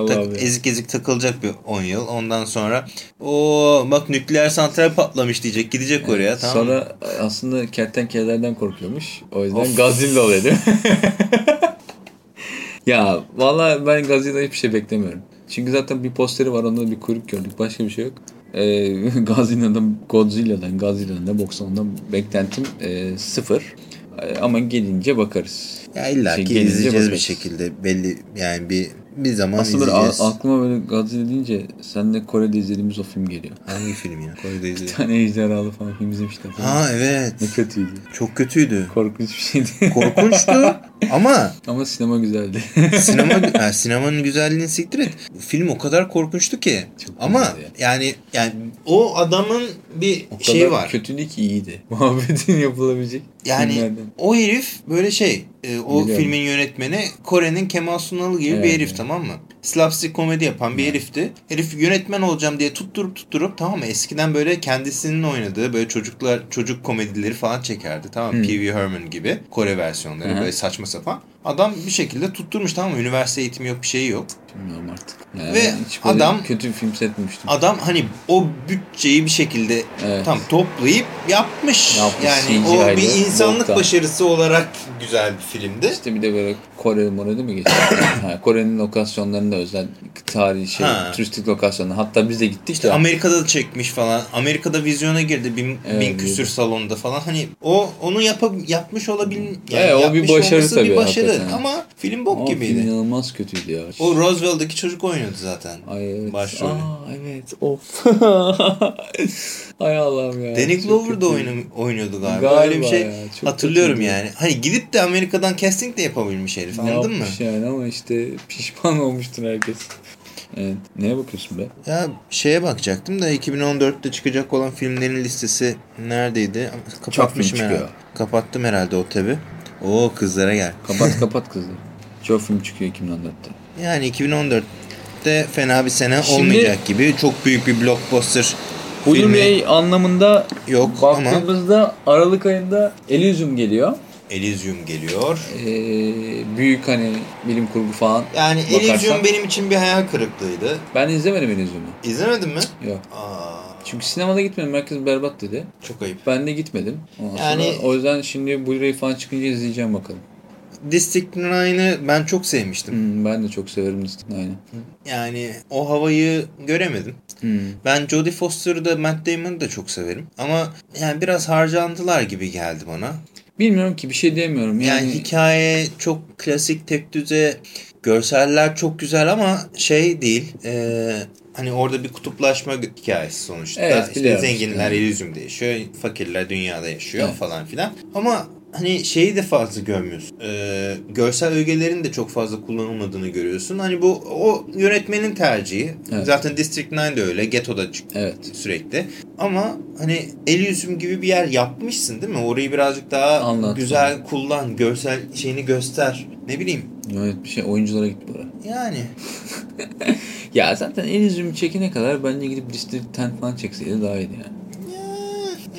tak- ezik ezik takılacak bir 10 yıl. Ondan sonra o bak nükleer santral patlamış diyecek. Gidecek oraya tamam? Sonra aslında kertenkelelerden korkuyormuş. O yüzden Of. Godzilla oluyor değil mi? *laughs* ya vallahi ben Godzilla'da hiçbir şey beklemiyorum. Çünkü zaten bir posteri var onda bir kuyruk gördük. Başka bir şey yok. Ee, *laughs* Godzilla'dan, Godzilla'dan, Godzilla'dan da boksondan beklentim e, sıfır. E, ama gelince bakarız. Ya illa Şey, ki izleyeceğiz bir bakarız. şekilde belli yani bir bir zaman Aslında izleyeceğiz. a- aklıma böyle Godzilla deyince seninle Kore'de izlediğimiz o film geliyor. Hangi *laughs* film ya? Kore'de Bir izledim. tane ejderhalı falan film izlemişler. Ha evet. Ne kötüydü. Çok kötüydü. Korkunç bir şeydi. *laughs* Korkunçtu ama Ama sinema güzeldi. *laughs* sinema yani sinemanın güzelliğini siktir et. Film o kadar korkunçtu ki. Çok ama ya. yani yani o adamın bir O şey kadar var. kötülük iyiydi. Muhabbetin yapılabilecek Yani filmlerden. o herif böyle şey e, o Biliyorum. filmin yönetmeni Kore'nin Kemal Sunal gibi bir Evet, herif evet. tamam mı? Slapstick komedi yapan bir herifti. Herif yönetmen olacağım diye tutturup tutturup tamam mı? Eskiden böyle kendisinin oynadığı böyle çocuklar çocuk komedileri falan çekerdi tamam mı? Hmm. Pee Wee Herman gibi Kore versiyonları Hı hı. böyle saçma sapan. Adam bir şekilde tutturmuş tamam mı? Üniversite eğitimi yok bir şey yok. Bilmiyorum artık. Yani Ve adam- kötü bir film seyretmemiştim. Adam hani o bütçeyi bir şekilde Evet. tam toplayıp yapmış. Yapmış, yani o CGI 'li, bir insanlık bokta. başarısı olarak güzel bir filmdi. İşte bir de böyle Kore More'de mi geçiyor? *coughs* ha, Kore'nin lokasyonlarında özel tarihi şey, Ha. turistik lokasyonlar. Hatta biz de gittik İşte ya. Amerika'da da çekmiş falan. Amerika'da vizyona girdi bin, Evet, bin küsür salonda falan. Hani o onu yapıp yapmış olabil Evet, o bir başarı tabii, bir başarı. hakikaten. Ama film bok film gibiydi. inanılmaz kötüydü ya. O Roosevelt'daki çocuk oynuyordu zaten. Ay evet. Başrolü. Aa evet. Of. *laughs* Ay Allah'ım ya. Danny Glover da oynuyordu galiba. Galiba Öyle bir şey ya, hatırlıyorum kötüydü. yani. Hani gidip de Amerika'dan casting de yapabilmiş herif anladın mı? Yani ama işte pişman *laughs* olmuştur herkes. Evet. Neye bakıyorsun be? Ya şeye bakacaktım da 2014'te çıkacak olan filmlerin listesi neredeydi? Kapatmışım herhalde. çıkıyor. Kapattım herhalde o tabi. Oo kızlara gel. Kapat *laughs* kapat kızlar. Çok film çıkıyor 2014'te. Yani 2014'te fena bir sene Şimdi- olmayacak gibi. Çok büyük bir blockbuster Blu-ray anlamında yok ama baktığımızda Aralık ayında Elysium geliyor. Elysium geliyor. Ee, büyük hani bilim kurgu falan. Yani Bakarsan- Elysium benim için bir hayal kırıklığıydı. Ben izlemedim Elysium'u. İzlemedin mi? Yok. Aa, Çünkü sinemada gitmedim. Herkes berbat dedi. çok ayıp. Ben de gitmedim. Ondan Yani- sonra, o yüzden şimdi Blu-ray falan çıkınca izleyeceğim bakalım. District 9'ı ben çok sevmiştim. Hmm, ben de çok severim Disney. Aynen. Yani o havayı göremedim. Hmm. Ben Jodie Foster'ı da Matt Damon'ı da çok severim. Ama yani biraz harcandılar gibi geldi bana. Bilmiyorum ki bir şey diyemiyorum. Yani, Yani, hikaye çok klasik tek düze. Görseller çok güzel ama şey değil. e, hani orada bir kutuplaşma hikayesi sonuçta. Evet, işte zenginler işte. Elysium'da yaşıyor. Fakirler dünyada yaşıyor Evet. falan filan. Ama hani şeyi de fazla görmüyorsun. Ee, görsel ögelerin de çok fazla kullanılmadığını görüyorsun. Hani bu o yönetmenin tercihi. Evet. Zaten District 9 de öyle. Ghetto'da Evet. sürekli. Ama hani el yüzüm gibi bir yer yapmışsın değil mi? Orayı birazcık daha Anlat. güzel kullan. Görsel şeyini göster. Ne bileyim. Evet bir şey oyunculara gitti para. Yani. *laughs* Ya zaten el yüzümü çekene kadar bence gidip District 10 falan çekseydi daha iyiydi yani.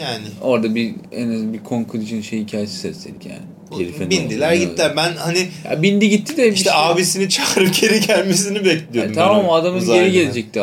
Yani. Orada bir en az bir conclusion şey hikayesi setseydik yani. Herifin Bindiler olduğunu. gittiler. Ben hani Ya bindi gitti de işte abisini çağırıp geri gelmesini bekliyordum. tamam ben adamın uzaylıdan. geri gelecekti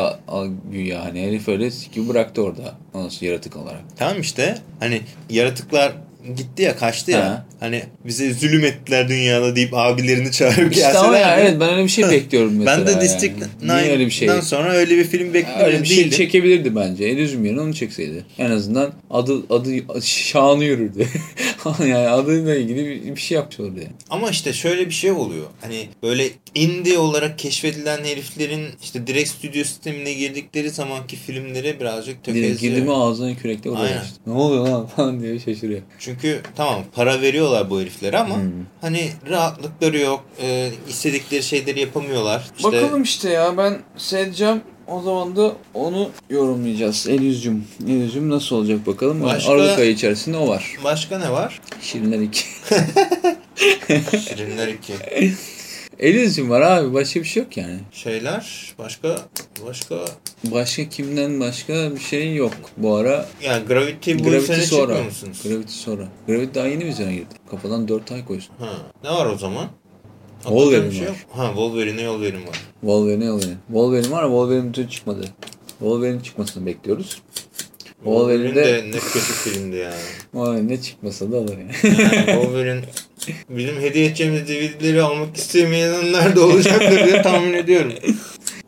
güya hani herif öyle gibi bıraktı orada. Nasıl yaratık olarak. Tamam işte hani yaratıklar gitti ya kaçtı ya. Ha. Hani bize zulüm ettiler dünyada deyip abilerini çağırıp İşte ama ya gelseler. evet ben öyle bir şey bekliyorum mesela. ben de District yani. Niye öyle bir şey? 9'dan sonra öyle bir film bekliyorum Öyle bir şey değildim. çekebilirdi bence. Elysium yerine onu çekseydi. En azından adı adı şanı yürürdü. *laughs* yani adıyla ilgili bir, bir şey yapmış olurdu yani. Ama işte şöyle bir şey oluyor. Hani böyle indie olarak keşfedilen heriflerin işte direkt stüdyo sistemine girdikleri zamanki filmleri birazcık tökezliyor. girdi mi ağzına kürekle oluyor işte. Ne oluyor lan *laughs* falan diye şaşırıyor. Çünkü tamam para veriyorlar bu heriflere ama Hmm. hani rahatlıkları yok. E, istedikleri şeyleri yapamıyorlar. İşte Bakalım işte ya ben seyredeceğim. O zaman da onu yorumlayacağız. Elysium. Elysium nasıl olacak bakalım. Başka- Aralık ayı içerisinde o var. Başka ne var? Şirinler 2. *laughs* Şirinler 2. *laughs* Elysium var abi. Başka bir şey yok yani. Şeyler başka başka Başka kimden başka bir şey yok. Bu ara yani Gravity bu Gravity sene sonra. çıkmıyor musunuz? Gravity sonra. Gravity daha yeni vizyona girdi. Kafadan 4 ay koysun. Ha. Ne var o zaman? Wolverine bir şey var. yok. Ha Wolverine'e Wolverine var. Wolverine Wolverine. Wolverine var ama Wolverine bir çıkmadı. Wolverine çıkmasını bekliyoruz. Wolverine Wolverine de ne kötü filmdi ya. Wolverine ne çıkmasa da olur yani. Yani *laughs* Wolverine bizim hediye edeceğimiz DVD'leri almak istemeyenler de olacaktır diye tahmin ediyorum.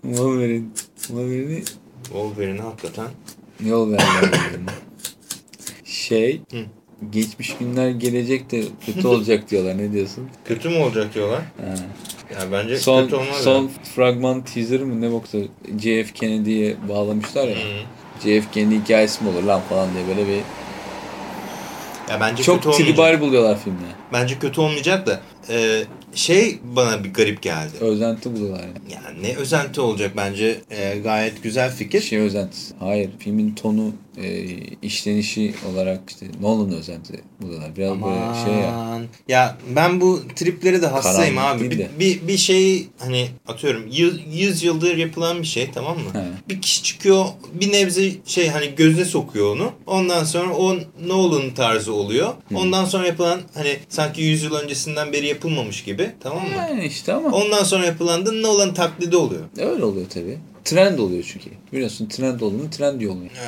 Wolverine. Wolverine'i Wolverine hakikaten. yol Wolverine'e. Şey, Hı. geçmiş günler gelecek de kötü olacak diyorlar. Ne diyorsun? Kötü mü olacak diyorlar? Ha. Ya bence Son, kötü olmaz son ya. fragman teaser mı ne boksa JF Kennedy'ye bağlamışlar ya. Hı. JF Kennedy hikayesi mi olur lan falan diye böyle bir Ya bence çok kötü tribal buluyorlar filmde. Bence kötü olmayacak da e, şey bana bir garip geldi. Özenti buluyorlar yani. Yani ne özenti olacak bence e, gayet güzel fikir. Şey özentisi. Hayır. Filmin tonu, e, işlenişi olarak işte Nolan özenti buluyorlar. Biraz böyle şey ya. Aman. Ya ben bu tripleri de hastayım Karanlık abi. Bir, de. bir, bir şey hani atıyorum 100, 100 yıldır yapılan bir şey tamam mı? He. Bir kişi çıkıyor bir nebze şey hani gözüne sokuyor onu. Ondan sonra o Nolan tarzı oluyor. Ondan sonra yapılan hani sanki 100 yıl öncesinden beri yapılmamış gibi tamam mı? Yani işte ama Ondan sonra yapılan da Nolan taklidi oluyor. öyle oluyor tabii. Trend oluyor çünkü. Biliyorsun trend olduğunu trend yolluyor. *laughs*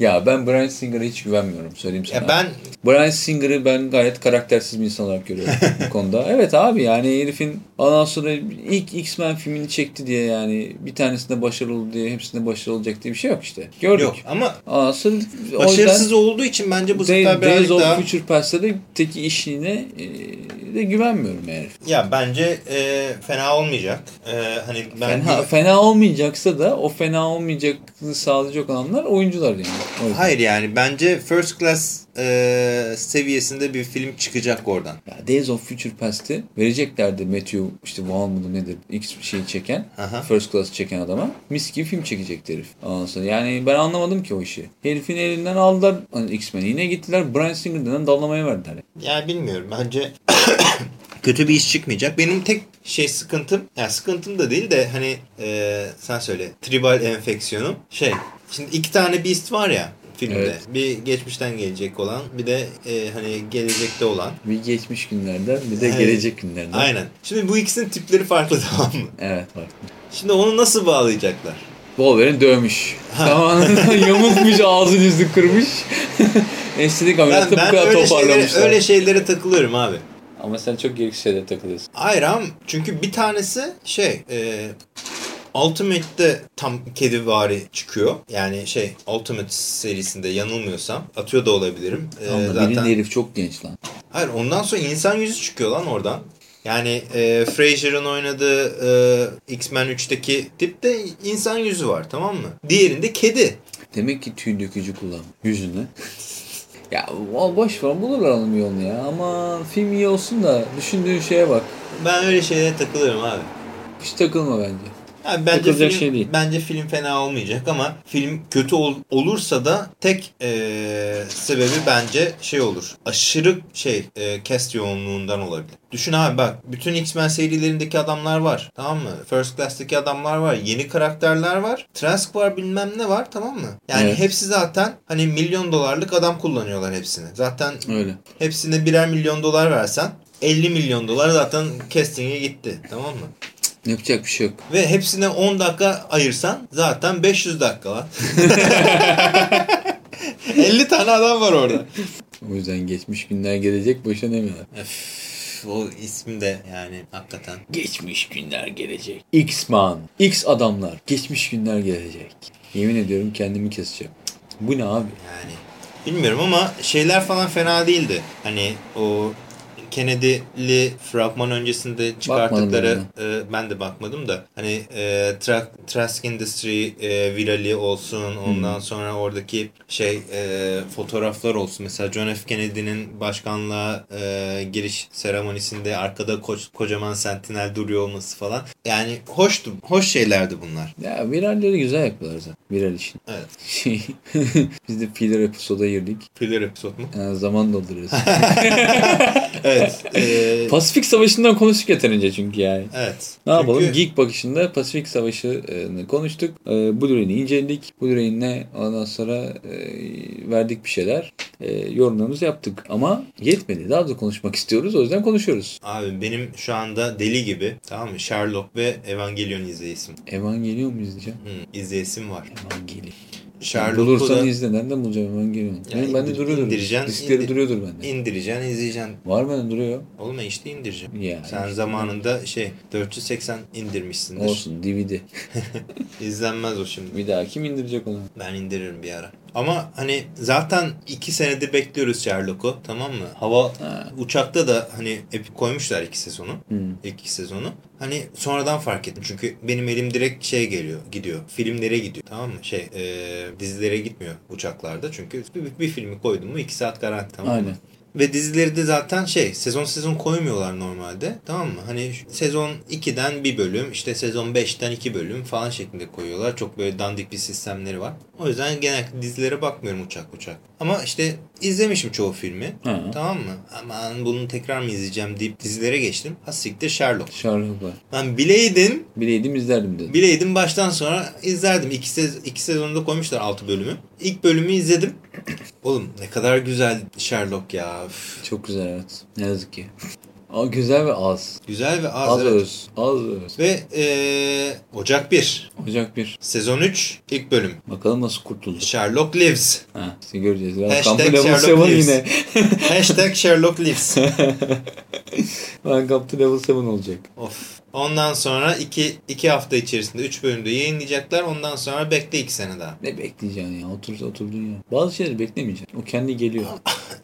Ya ben Bryan Singer'a hiç güvenmiyorum söyleyeyim sana. Ya ben Bryan Singer'ı ben gayet karaktersiz bir insan olarak görüyorum *laughs* bu konuda. Evet abi yani herifin ondan sonra ilk X-Men filmini çekti diye yani bir tanesinde başarılı diye hepsinde başarılı olacak diye bir şey yok işte. Gördük. yok ama Ondan sonra başarısız olduğu için bence bu sefer Days birazcık of daha Future Past'ta da teki işine e, de güvenmiyorum yani. ya bence e, fena olmayacak. E, hani ben Fena, bir- fena olmayacaksa da o fena olmayacağını sağlayacak olanlar oyuncular yani. Hayır yani bence first class e, seviyesinde bir film çıkacak oradan. Ya Days of Future Past'i vereceklerdi Matthew işte Vaughn mıdır nedir X bir şeyi çeken Aha. First Class çeken adama mis gibi film çekecekti herif. Ondan sonra yani ben anlamadım ki o işi. Herifin elinden aldılar hani X-Men'i yine gittiler Bryan Singer'dan dallamaya verdiler. Yani bilmiyorum bence *coughs* kötü bir iş çıkmayacak. Benim tek şey sıkıntım, yani sıkıntım da değil de hani e, sen söyle tribal enfeksiyonum şey. Şimdi iki tane Beast var ya filmde. Evet. Bir geçmişten gelecek olan bir de e, hani gelecekte olan. Bir geçmiş günlerden bir de Evet. gelecek günlerden. Aynen. Şimdi bu ikisinin tipleri farklı *laughs* tamam mı? Evet var. Şimdi onu nasıl bağlayacaklar? Wolverine dövmüş. Tamamen yamultmuş *laughs* ağzını yüzünü kırmış. *laughs* Estetik ameliyatı bu ben kadar öyle, şeylere, toparlamışlar. öyle şeylere takılıyorum abi. Ama sen çok gereksiz şeylere takılıyorsun. Hayır ama çünkü bir tanesi şey e, Ultimate'de tam kedivari çıkıyor. Yani şey Ultimate serisinde yanılmıyorsam atıyor da olabilirim. E, Ama zaten herif çok genç lan. Hayır ondan sonra insan yüzü çıkıyor lan oradan. Yani e, Fraser'ın oynadığı e, X-Men 3'teki tipte insan yüzü var tamam mı? Diğerinde kedi. Demek ki tüy dökücü kullan yüzüne. *laughs* Ya boş ver bulurlar onun yolunu ya. Ama film iyi olsun da düşündüğün şeye bak. Ben öyle şeylere takılıyorum abi. Hiç takılma bence. Yani bence film, şey değil. bence film fena olmayacak ama film kötü ol- olursa da tek eee, sebebi bence şey olur. Aşırı şey eee cast yoğunluğundan olabilir. Düşün abi bak bütün X-Men serilerindeki adamlar var. Tamam mı? First Class'taki adamlar var. Yeni karakterler var. Trask var bilmem ne var tamam mı? Yani Evet. hepsi zaten hani milyon dolarlık adam kullanıyorlar hepsini. Zaten Öyle. hepsine birer milyon dolar versen 50 milyon dolar zaten casting'e gitti. Tamam mı? Yapacak bir şey yok. Ve hepsine 10 dakika ayırsan zaten 500 dakika lan. *laughs* 50 tane adam var orada. O yüzden geçmiş günler gelecek boşa demiyorlar. O isim de yani hakikaten. Geçmiş günler gelecek. X-Man. X adamlar. Geçmiş günler gelecek. Yemin ediyorum kendimi keseceğim. Bu ne abi? Yani bilmiyorum ama şeyler falan fena değildi. Hani o Kennedy'li fragman öncesinde çıkarttıkları e, ben de bakmadım da hani e, Tra Trask Industry e, virali olsun ondan sonra oradaki şey e, fotoğraflar olsun mesela John F. Kennedy'nin başkanlığa e, giriş seremonisinde arkada ko- kocaman sentinel duruyor olması falan yani hoştu hoş şeylerdi bunlar. Ya viralleri güzel yapıyorlar zaten. Viral işin. Evet. Şey, *laughs* biz de filler episoda girdik. Filler episode mu? Yani zaman dolduruyoruz. *laughs* Evet. *laughs* e, Pasifik Savaşı'ndan konuştuk yeterince çünkü yani. evet. Ne yapalım? Çünkü- Geek bakışında Pasifik Savaşı'nı konuştuk. Ee, Blu-ray'ini inceledik. Blu-ray'ine ondan sonra e, verdik bir şeyler. E, yorumlarımızı yaptık. Ama yetmedi. Daha da konuşmak istiyoruz. O yüzden konuşuyoruz. Abi benim şu anda deli gibi tamam mı? Sherlock ve Evangelion izleyesim. Evangelion mu izleyeceğim? Hı, izleyesim var. Evangelion. Sherlock'u Bulursan da izle. Nereden bulacağım Evangelion? Ya Benim bende duruyordur. indireceksin, Diskleri indir- duruyordur bende. indireceksin, izleyeceksin. Var bende duruyor. Oğlum ben işte indireceğim. Ya, Sen işte. zamanında şey 480 indirmişsindir. Olsun DVD. *laughs* İzlenmez o şimdi. Bir daha kim indirecek onu? Ben indiririm bir ara. Ama hani zaten iki senedir bekliyoruz Sherlock'u tamam mı? Hava Ha. uçakta da hani hep koymuşlar iki sezonu. Hmm. İlk iki sezonu. Hani sonradan fark ettim. Çünkü benim elim direkt şey geliyor, gidiyor. Filmlere gidiyor. Tamam mı? Şey, e, dizilere gitmiyor uçaklarda. Çünkü bir, bir filmi koydum mu iki saat garanti tamam mı? Aynen. Ve dizileri de zaten şey sezon sezon koymuyorlar normalde. Tamam mı? Hani sezon 2'den bir bölüm işte sezon 5'ten 2 bölüm falan şeklinde koyuyorlar. Çok böyle dandik bir sistemleri var. O yüzden genellikle dizilere bakmıyorum uçak uçak. Ama işte izlemişim çoğu filmi. Ha. Tamam mı? Aman bunu tekrar mı izleyeceğim deyip dizilere geçtim. Ha siktir Sherlock. Sherlock var. Ben bileydin, Bileydim izlerdim dedim. bileydin baştan sonra izlerdim. İki, sez iki sezonda koymuşlar 6 bölümü. İlk bölümü izledim. Oğlum ne kadar güzel Sherlock ya. Üf. Çok güzel evet. Ne yazık ki. Aa, güzel ve az. Güzel ve az. Az evet. öz. Az öz. Ve eee, Ocak 1. Ocak 1. Sezon 3. ilk bölüm. Bakalım nasıl kurtuldu. Sherlock lives. Ha, işte göreceğiz. Ben Hashtag Sherlock 7 lives. yine. Hashtag Sherlock lives. *laughs* ben kampı level 7 olacak. Of. Ondan sonra 2 2 hafta içerisinde 3 bölümde yayınlayacaklar. Ondan sonra bekle 2 sene daha. Ne bekleyeceksin ya? Otur, oturdun ya. Bazı şeyleri beklemeyeceksin. O kendi geliyor.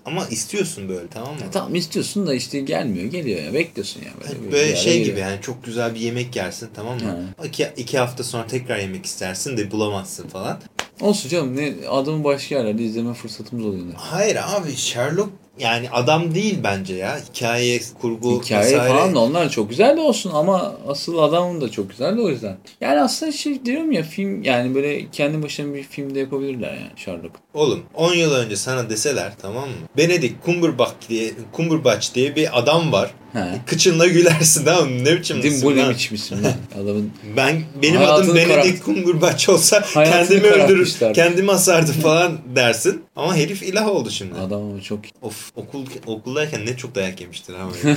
Ama *laughs* istiyorsun böyle tamam mı? Ya tamam istiyorsun da işte gelmiyor. Geliyor ya. Bekliyorsun ya. Böyle, Böyle ara şey geliyor. gibi yani çok güzel bir yemek yersin tamam mı? İki, iki hafta sonra tekrar yemek istersin de bulamazsın falan. Olsun canım. Ne, adamı başka yerlerde izleme fırsatımız oluyor. Hayır abi Sherlock yani adam değil bence ya. Hikaye, kurgu Hikaye vesaire. falan da onlar çok güzel de olsun ama asıl adamın da çok güzel de o yüzden. Yani aslında şey diyorum ya film yani böyle kendi başına bir filmde yapabilirler yani Sherlock. Oğlum 10 yıl önce sana deseler tamam mı? Benedict Cumberbatch diye, Cumberbatch diye bir adam var. He. Kıçınla gülersin mı? Ne biçim Değil Bu ne biçim isim lan? *laughs* Adamın Ben benim Hayatını adım Benedict Cumberbatch olsa Hayatını kendimi öldürür, kendimi asardım *laughs* falan dersin. Ama herif ilah oldu şimdi. adam ama çok Of okul okuldayken ne çok dayak yemiştir ama. *laughs*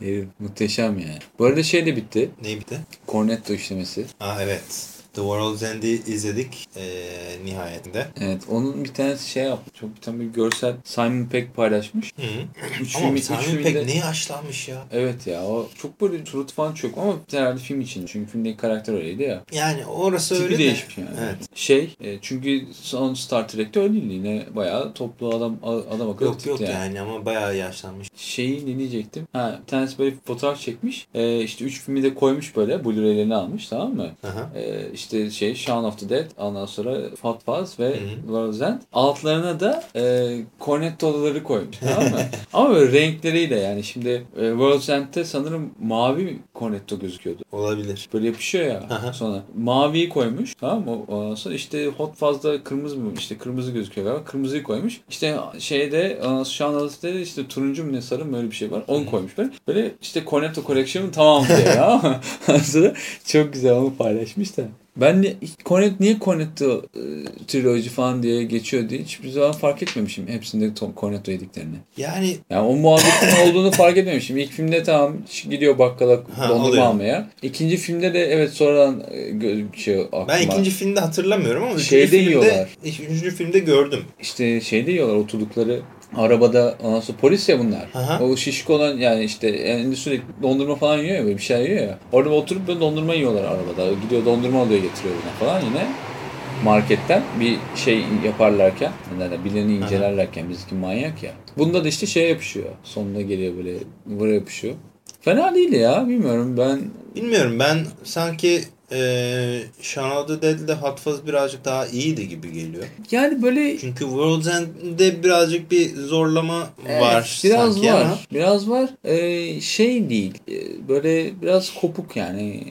herif, muhteşem yani. Bu arada şey de bitti. ne bitti? Cornetto işlemesi. Aa evet. The World's End'i izledik ee, nihayetinde. Evet onun bir tanesi şey yaptı. Çok bir tane bir görsel Simon Pegg paylaşmış. Hı -hı. Üç Ama filmi- üç Simon filmde- Pegg ne yaşlanmış ya. Evet ya o çok böyle surat falan çok ama herhalde film için. Çünkü filmdeki karakter öyleydi ya. Yani orası Tipi öyle de. değişmiş yani. Evet. Şey e, çünkü son Star Trek'te öyle değildi. Yine bayağı toplu adam adam akıllı Yok yok yani. ama bayağı yaşlanmış. Şeyi ne diyecektim? Ha, bir tanesi böyle bir fotoğraf çekmiş. E, işte üç filmi de koymuş böyle. Blu-ray'lerini almış tamam mı? Aha. E, işte şey Shaun of the Dead ondan sonra Hot Fuzz ve End. Altlarına da e, cornettoları koymuş tamam mı? *laughs* Ama böyle renkleriyle yani şimdi e, World's End'de sanırım mavi cornetto gözüküyordu. Olabilir. Böyle yapışıyor ya Aha. sonra. Maviyi koymuş tamam mı? Ondan sonra işte Hot Fuzz'da kırmızı mı? İşte kırmızı gözüküyor galiba. Kırmızıyı koymuş. İşte şeyde Shaun of the Dead'de işte turuncu mu ne sarı mı öyle bir şey var. Onu koymuş böyle. Böyle işte Cornetto Collection'ın tamam diyor ya. *laughs* Sonra çok güzel onu paylaşmış da. Ben de Cornetto niye Cornetto e, triloji falan diye geçiyor diye hiçbir zaman fark etmemişim hepsinde Cornetto yediklerini. Yani Yani o muhabbetin olduğunu fark etmemişim. İlk filmde tamam gidiyor bakkala Ha, dondurma oluyor. almaya. İkinci filmde de evet sonradan e, şey aklıma. ben ikinci filmde hatırlamıyorum ama üçüncü Şeyde filmde, yiyorlar. üçüncü filmde gördüm. işte şeyde yiyorlar oturdukları arabada ondan sonra polis ya bunlar. Aha. O şişko olan yani işte elinde sürekli dondurma falan yiyor ya böyle bir şey yiyor ya. Orada oturup böyle dondurma yiyorlar arabada. Gidiyor dondurma alıyor getiriyor buna falan yine. Marketten bir şey yaparlarken, ne derler, bileni incelerlerken bizimki manyak ya. Bunda da işte şey yapışıyor. Sonuna geliyor böyle buraya yapışıyor. Fena değil ya bilmiyorum ben Bilmiyorum ben sanki eee Shaun of the Dead'de Hot Fuzz birazcık daha iyiydi gibi geliyor. yani böyle Çünkü World's End'de birazcık bir zorlama Evet, var biraz sanki var. ama. Biraz var. Ee, şey değil. e, Böyle biraz kopuk yani.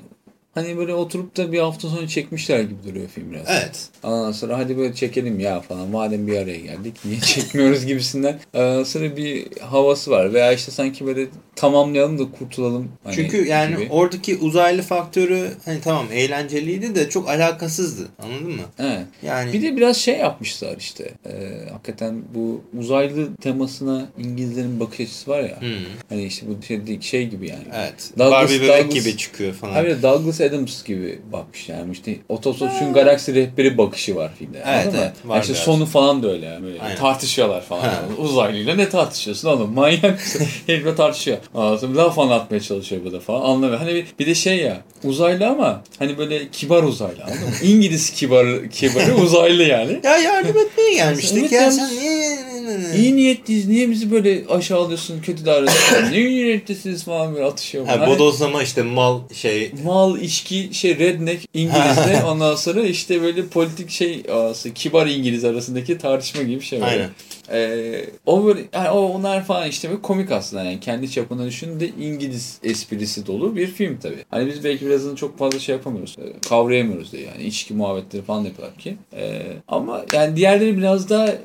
Hani böyle oturup da bir hafta sonra çekmişler gibi duruyor film biraz. Evet. Ondan sonra hadi böyle çekelim ya falan. Madem bir araya geldik niye *laughs* çekmiyoruz gibisinden. Ondan sonra bir havası var. Veya işte sanki böyle tamamlayalım da kurtulalım. Hani Çünkü yani gibi. oradaki uzaylı faktörü hani tamam eğlenceliydi de çok alakasızdı. Anladın mı? Evet. Yani Bir de biraz şey yapmışlar işte. Ee, hakikaten bu uzaylı temasına İngilizlerin bakış açısı var ya. Hmm, Hani işte bu şey, şey gibi yani. evet. Douglas- Barbie bebek Douglas- gibi çıkıyor falan. Abi Douglas Adams gibi bakmış yani işte Otostopçunun galaksi rehberi bakışı var filmde. Evet, evet, var Yani işte biraz. sonu falan da öyle yani böyle Aynen. tartışıyorlar falan. Yani. Uzaylıyla ne tartışıyorsun oğlum *laughs* manyak mısın? Herifle tartışıyor. Anladın mı? Laf anlatmaya çalışıyor bu da falan anlamıyor. Hani bir, bir de şey ya uzaylı ama hani böyle kibar uzaylı anladın mı? İngiliz kibar, kibarı *laughs* uzaylı yani. Ya yardım etmeye gelmiştik ya yani- sen niye... İyi niyetliyiz. Niye bizi böyle aşağılıyorsun, kötü davranıyorsun? *laughs* ne iyi niyetlisiniz falan böyle atışıyor. Ha, Hani- bodozlama işte mal şey... mal, içki, şey redneck İngiliz'de *laughs* ondan sonra işte böyle politik şey arası, kibar İngiliz arasındaki tartışma gibi şey. Aynen. Ee, o böyle, yani o onlar falan işte böyle komik aslında yani kendi çapında düşündüğünde İngiliz esprisi dolu bir film tabii. Hani biz belki birazını çok fazla şey yapamıyoruz, e, kavrayamıyoruz diye yani içki muhabbetleri falan yapıyorlar ki. Ee, ama yani diğerleri biraz daha e,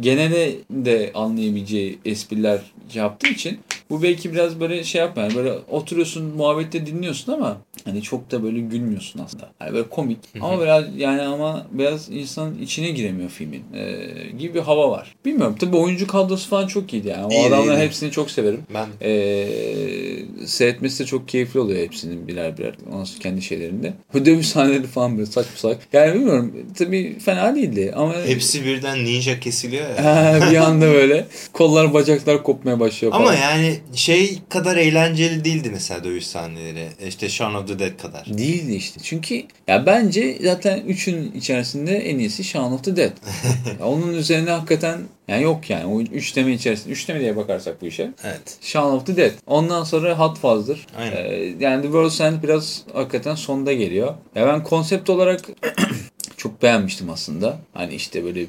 genele de anlayabileceği espriler yaptığı için bu belki biraz böyle şey yapma yani böyle oturuyorsun muhabbette dinliyorsun ama hani çok da böyle gülmüyorsun aslında. Hani böyle komik ama biraz yani ama biraz insanın içine giremiyor filmin ee, gibi bir hava var. Bilmiyorum tabii oyuncu kadrosu falan çok iyiydi yani. O İyiydi, adamların iyiydi. hepsini çok severim. Ben Ee, seyretmesi de çok keyifli oluyor hepsinin birer birer. Ondan kendi şeylerinde. *laughs* Dövüş sahneleri falan böyle saçma salak. Yani bilmiyorum tabii fena değildi ama hepsi birden ninja kesiliyor ya. *laughs* bir anda böyle kollar bacaklar kopmaya başlıyor falan. Ama yani şey kadar eğlenceli değildi mesela dövüş sahneleri. İşte Shaun of the Dead kadar. Değildi işte. Çünkü ya bence zaten üçün içerisinde en iyisi Shaun of the Dead. *laughs* Onun üzerine hakikaten yani yok yani. O üçleme içerisinde. Üçleme diye bakarsak bu işe. Evet. Shaun of the Dead. Ondan sonra Hot Fuzz'dır. Aynen. Ee, yani The World's End biraz hakikaten sonda geliyor. Ya ben konsept olarak *clears throat* çok beğenmiştim aslında. Hani işte böyle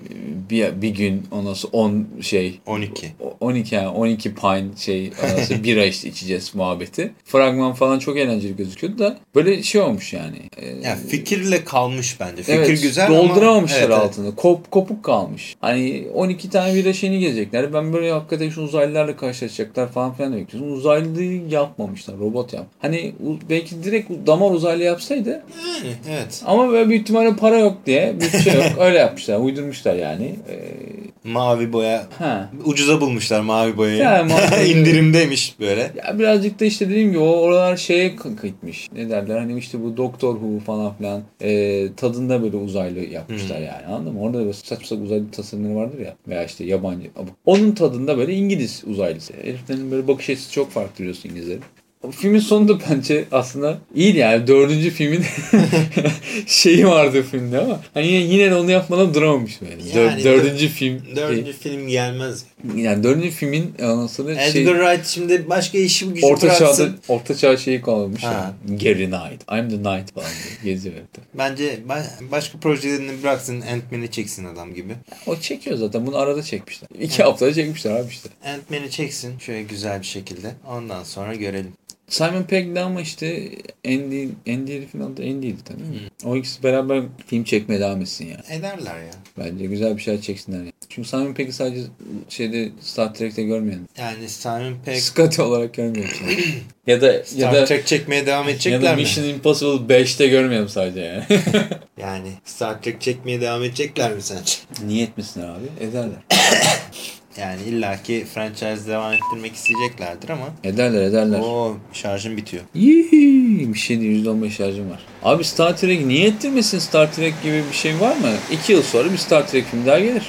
bir, bir gün ondan sonra 10 şey 12. o- 12 yani 12 pint şey arası *laughs* bira işte içeceğiz muhabbeti. Fragman falan çok eğlenceli gözüküyordu da böyle şey olmuş yani. Ee, Ya fikirle kalmış bence. Fikir evet, güzel ama... dolduramamışlar Evet, evet. altını. Kop, kopuk kalmış. Hani 12 tane bira şeyini gezecekler. Ben böyle hakikaten şu uzaylılarla karşılaşacaklar falan filan demek istiyorum. Uzaylıyı yapmamışlar. Robot yap. Hani belki direkt damar uzaylı yapsaydı Yani, evet. ama böyle büyük ihtimalle para yok diye bir şey yok. Öyle yapmışlar. Uydurmuşlar yani. Ee, Mavi boya. ha. Ucuza bulmuşlar mavi boyayı. Yani mavi- *laughs* İndirimdeymiş böyle. Ya birazcık da işte dediğim gibi o oralar şeye gitmiş. Ne derler hani işte bu Doktor Who falan filan e, tadında böyle uzaylı yapmışlar Hmm. yani anladın mı? Orada da böyle saçma sapan uzaylı tasarımları vardır ya. Veya işte yabancı. Onun tadında böyle İngiliz uzaylısı. Heriflerin böyle bakış açısı çok farklı biliyorsun İngilizlerin. O filmin sonunda bence aslında iyiydi yani. Dördüncü filmin *laughs* şeyi vardı filmde ama hani yine, de onu yapmadan duramamış böyle. Dör- Yani dördüncü film. Dördüncü film gelmez. Yani dördüncü filmin ondan sonra Edgar şey, Wright şimdi başka işi gücü orta bıraksın. çağda orta çağ şeyi kalmış Ha. ya. Gary Knight. I'm the Knight falan diye geziyor herifte. Bence ba- başka projelerini bıraksın Ant-Man'i çeksin adam gibi. O çekiyor zaten. Bunu arada çekmişler. İki haftada çekmişler abi işte. Ant-Man'i çeksin şöyle güzel bir şekilde. Ondan sonra görelim. Simon Pegg'de ama işte Andy, Andy herifin adı Andy'ydi tabii mi? O ikisi beraber film çekmeye devam etsin yani. Ederler ya. Bence güzel bir şeyler çeksinler yani. Çünkü Simon Pegg'i sadece şeyde Star Trek'te görmeyen. Yani Simon Pegg Scotty olarak görmeyelim. şimdi. *clears throat* ya da ya Star da Trek çekmeye devam ya edecekler da mi? Mission Impossible 5'te görmeyelim sadece yani. *laughs* Yani Star Trek çekmeye devam edecekler mi sence? Niye etmesinler abi? Ederler. *clears throat* Yani illaki franchise devam ettirmek isteyeceklerdir ama Ederler ederler. o şarjım bitiyor. Yii, bir şey değil %15 şarjım var. Abi Star Trek niye ettirmesin Star Trek gibi bir şey var mı? İki yıl sonra bir Star Trek film daha gelir.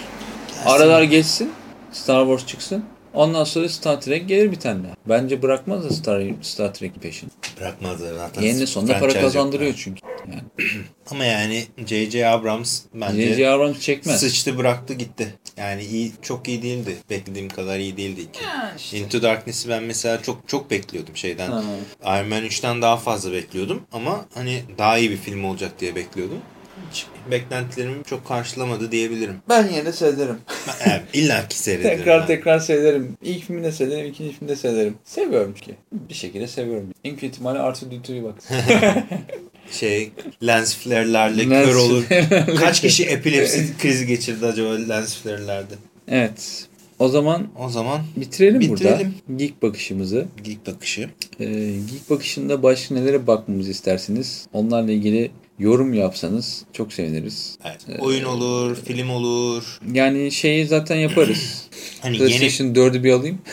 Aralar geçsin. Star Wars çıksın. Ondan sonra Star Trek gelir bir tane daha. Bence bırakmaz da Star, Star Trek peşini. Bırakmazlar zaten. Yenine sonunda para kazandırıyor yok. çünkü. Yani *clears throat* Ama yani J.J. Abrams bence J.J. Abrams çekmez. sıçtı bıraktı gitti. Yani iyi çok iyi değildi. Beklediğim kadar iyi değildi ki. Into Darkness'i ben mesela çok çok bekliyordum şeyden. Ha. Iron Man 3'ten daha fazla bekliyordum ama hani daha iyi bir film olacak diye bekliyordum. Hiç beklentilerimi çok karşılamadı diyebilirim. Ben yine de seyrederim. Evet, İlla ki seyrederim. *laughs* tekrar ben. tekrar seyrederim. İlk filmi de seyrederim, ikinci filmi de seyrederim. Seviyorum ki. Bir şekilde seviyorum. En kötü ihtimalle Arthur Dutu'yu bak. *laughs* Şey lens flare'lerle Lens kör olur. Kaç kişi epilepsi krizi geçirdi acaba lens flare'lerde? evet. O zaman O zaman bitirelim, Bitirelim. burada geek bakışımızı. geek bakışı. Ee, geek bakışında başka nelere bakmamızı isterseniz onlarla ilgili yorum yapsanız çok seviniriz. Evet. Oyun olur, film olur. Yani şeyi zaten yaparız. Hani yeni PlayStation 4'ü bir alayım. *laughs*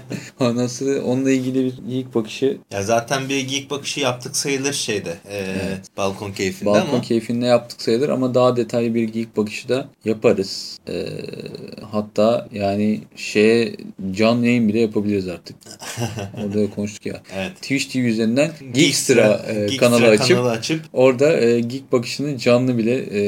*laughs* Ondan sonra onunla ilgili bir geek bakışı ya zaten bir geek bakışı yaptık sayılır şeyde. Ee, Balkon keyfinde balkon ama keyfinde yaptık sayılır ama daha detaylı bir geek bakışı da yaparız. Ee, hatta yani şeye canlı yayın bile yapabiliriz artık. *laughs* Orada da konuştuk ya. evet. Twitch TV üzerinden Geekstra e, Geekstra kanalı açıp kanalı açıp Orada e, geek bakışını canlı bile e,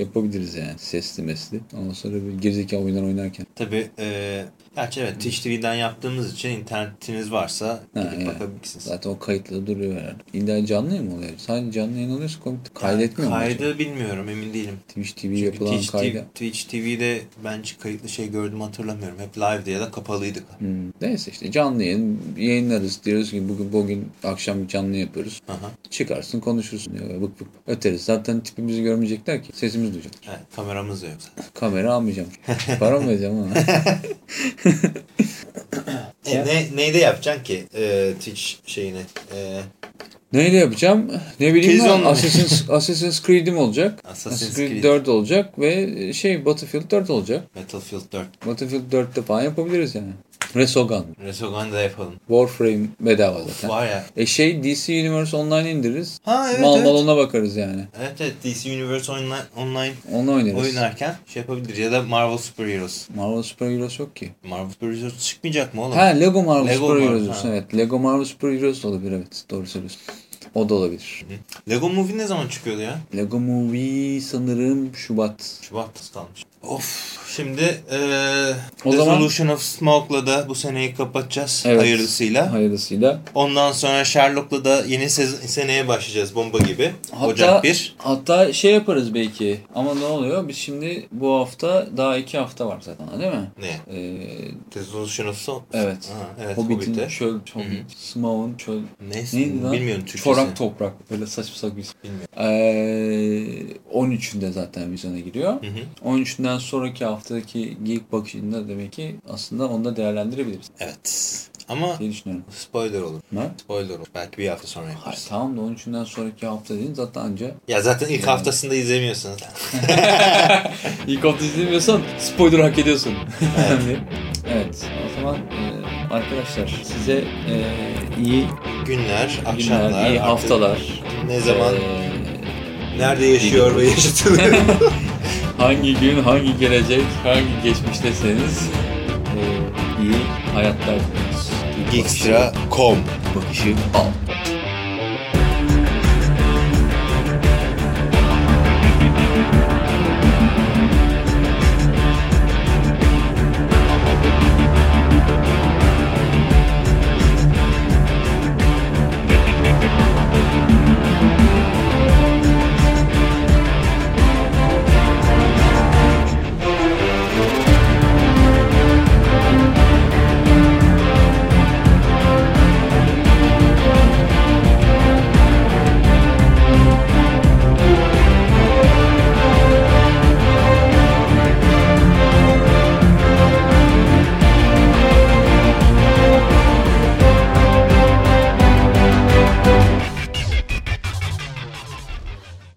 yapabiliriz yani. Sesli mesli. Ondan sonra bir gerizekalı oyunlar oynarken. tabii e, gerçi evet Twitch TV'den yaptığımız için internetiniz varsa Ha, gidip evet. bakabilirsiniz. Zaten o kayıtlı duruyor herhalde. İlla canlı yayın mı oluyor? Sadece canlı yayın oluyorsa komik kaydetmiyor mu? acaba? Kaydı bilmiyorum emin değilim. Twitch TV Çünkü yapılan Twitch, kaydı. Twitch TV'de bence kayıtlı şey gördüm hatırlamıyorum. Hep live'de ya da kapalıydı. Hmm. Neyse işte canlı yayın yayınlarız. Diyoruz ki bugün bugün akşam canlı yapıyoruz. Aha. Çıkarsın konuşursun diyor. Bık bık öteriz. Zaten tipimizi görmeyecekler ki. Sesimizi duyacak. Evet, kameramız da yok zaten. Kamera almayacağım. Para mı vereceğim ama? *laughs* *laughs* E, ne, neyde yapacaksın ki e, Twitch şeyini? E, Neyle yapacağım? Ne bileyim Killzone ben. Assassin's, *laughs* Assassin's Creed'im olacak. Assassin's Assassin's Creed Creed. 4 olacak ve şey Battlefield 4 olacak. Battlefield 4. Battlefield 4'te falan yapabiliriz yani. Resogun. Resogun da yapalım. Warframe bedava zaten. Var ya. E şey DC Universe Online indiririz. Ha evet mal evet. mal ona bakarız yani. Evet evet DC Universe Online, online Onu oynarız. oynarken şey yapabiliriz. Ya da Marvel Super Heroes. Marvel Super Heroes yok ki. Marvel Super Heroes çıkmayacak mı oğlum? Ha Lego Marvel Lego Super Marvel, Heroes diyorsun, evet. Lego Marvel Super Heroes olabilir evet. Doğru söylüyorsun. O da olabilir. Lego Movie ne zaman çıkıyordu ya? Lego Movie sanırım Şubat. Şubat'ta kalmış. Of. Şimdi eee O zaman- Resolution of Smoke'la da bu seneyi kapatacağız Evet. hayırlısıyla. Hayırlısıyla. Ondan sonra Sherlock'la da yeni seneye başlayacağız bomba gibi. Hatta, Ocak 1. hatta şey yaparız belki. Ama ne oluyor? Biz şimdi bu hafta daha iki hafta var zaten değil mi? Ne? Ee, Resolution of Smoke. evet. Ha, evet Hobbit'in Hobbit'te. çöl, Hobbit, Smaug'un çöl. Neyse Neydi lan? bilmiyorum Türkçesi. Çorak toprak. Böyle saçma sapan bir. Bilmiyorum. Ee, 13'ünde zaten vizyona giriyor. Hı hı. 13'ünden sonraki haftaki geek bakışında demek ki aslında onu da değerlendirebiliriz Evet. Ama diye düşünüyorum. spoiler olur. Ne? Spoiler olur. Belki bir hafta sonra Hayır, yaparız. tamam da 13'ünden sonraki hafta dedin zaten anca. Ya zaten ilk haftasında izlemiyorsunuz. *laughs* İlk hafta izlemiyorsan spoiler hak ediyorsun. evet. *laughs* evet. O zaman e, arkadaşlar size e, iyi Günler, akşamlar. günler, iyi artık haftalar. Ne zaman, e, nerede yaşıyor ve *laughs* yaşatılıyor. Hangi gün, hangi gelecek, hangi geçmişteseniz e, iyi hayatlar diliyoruz. Geekstra.com Bakışı al.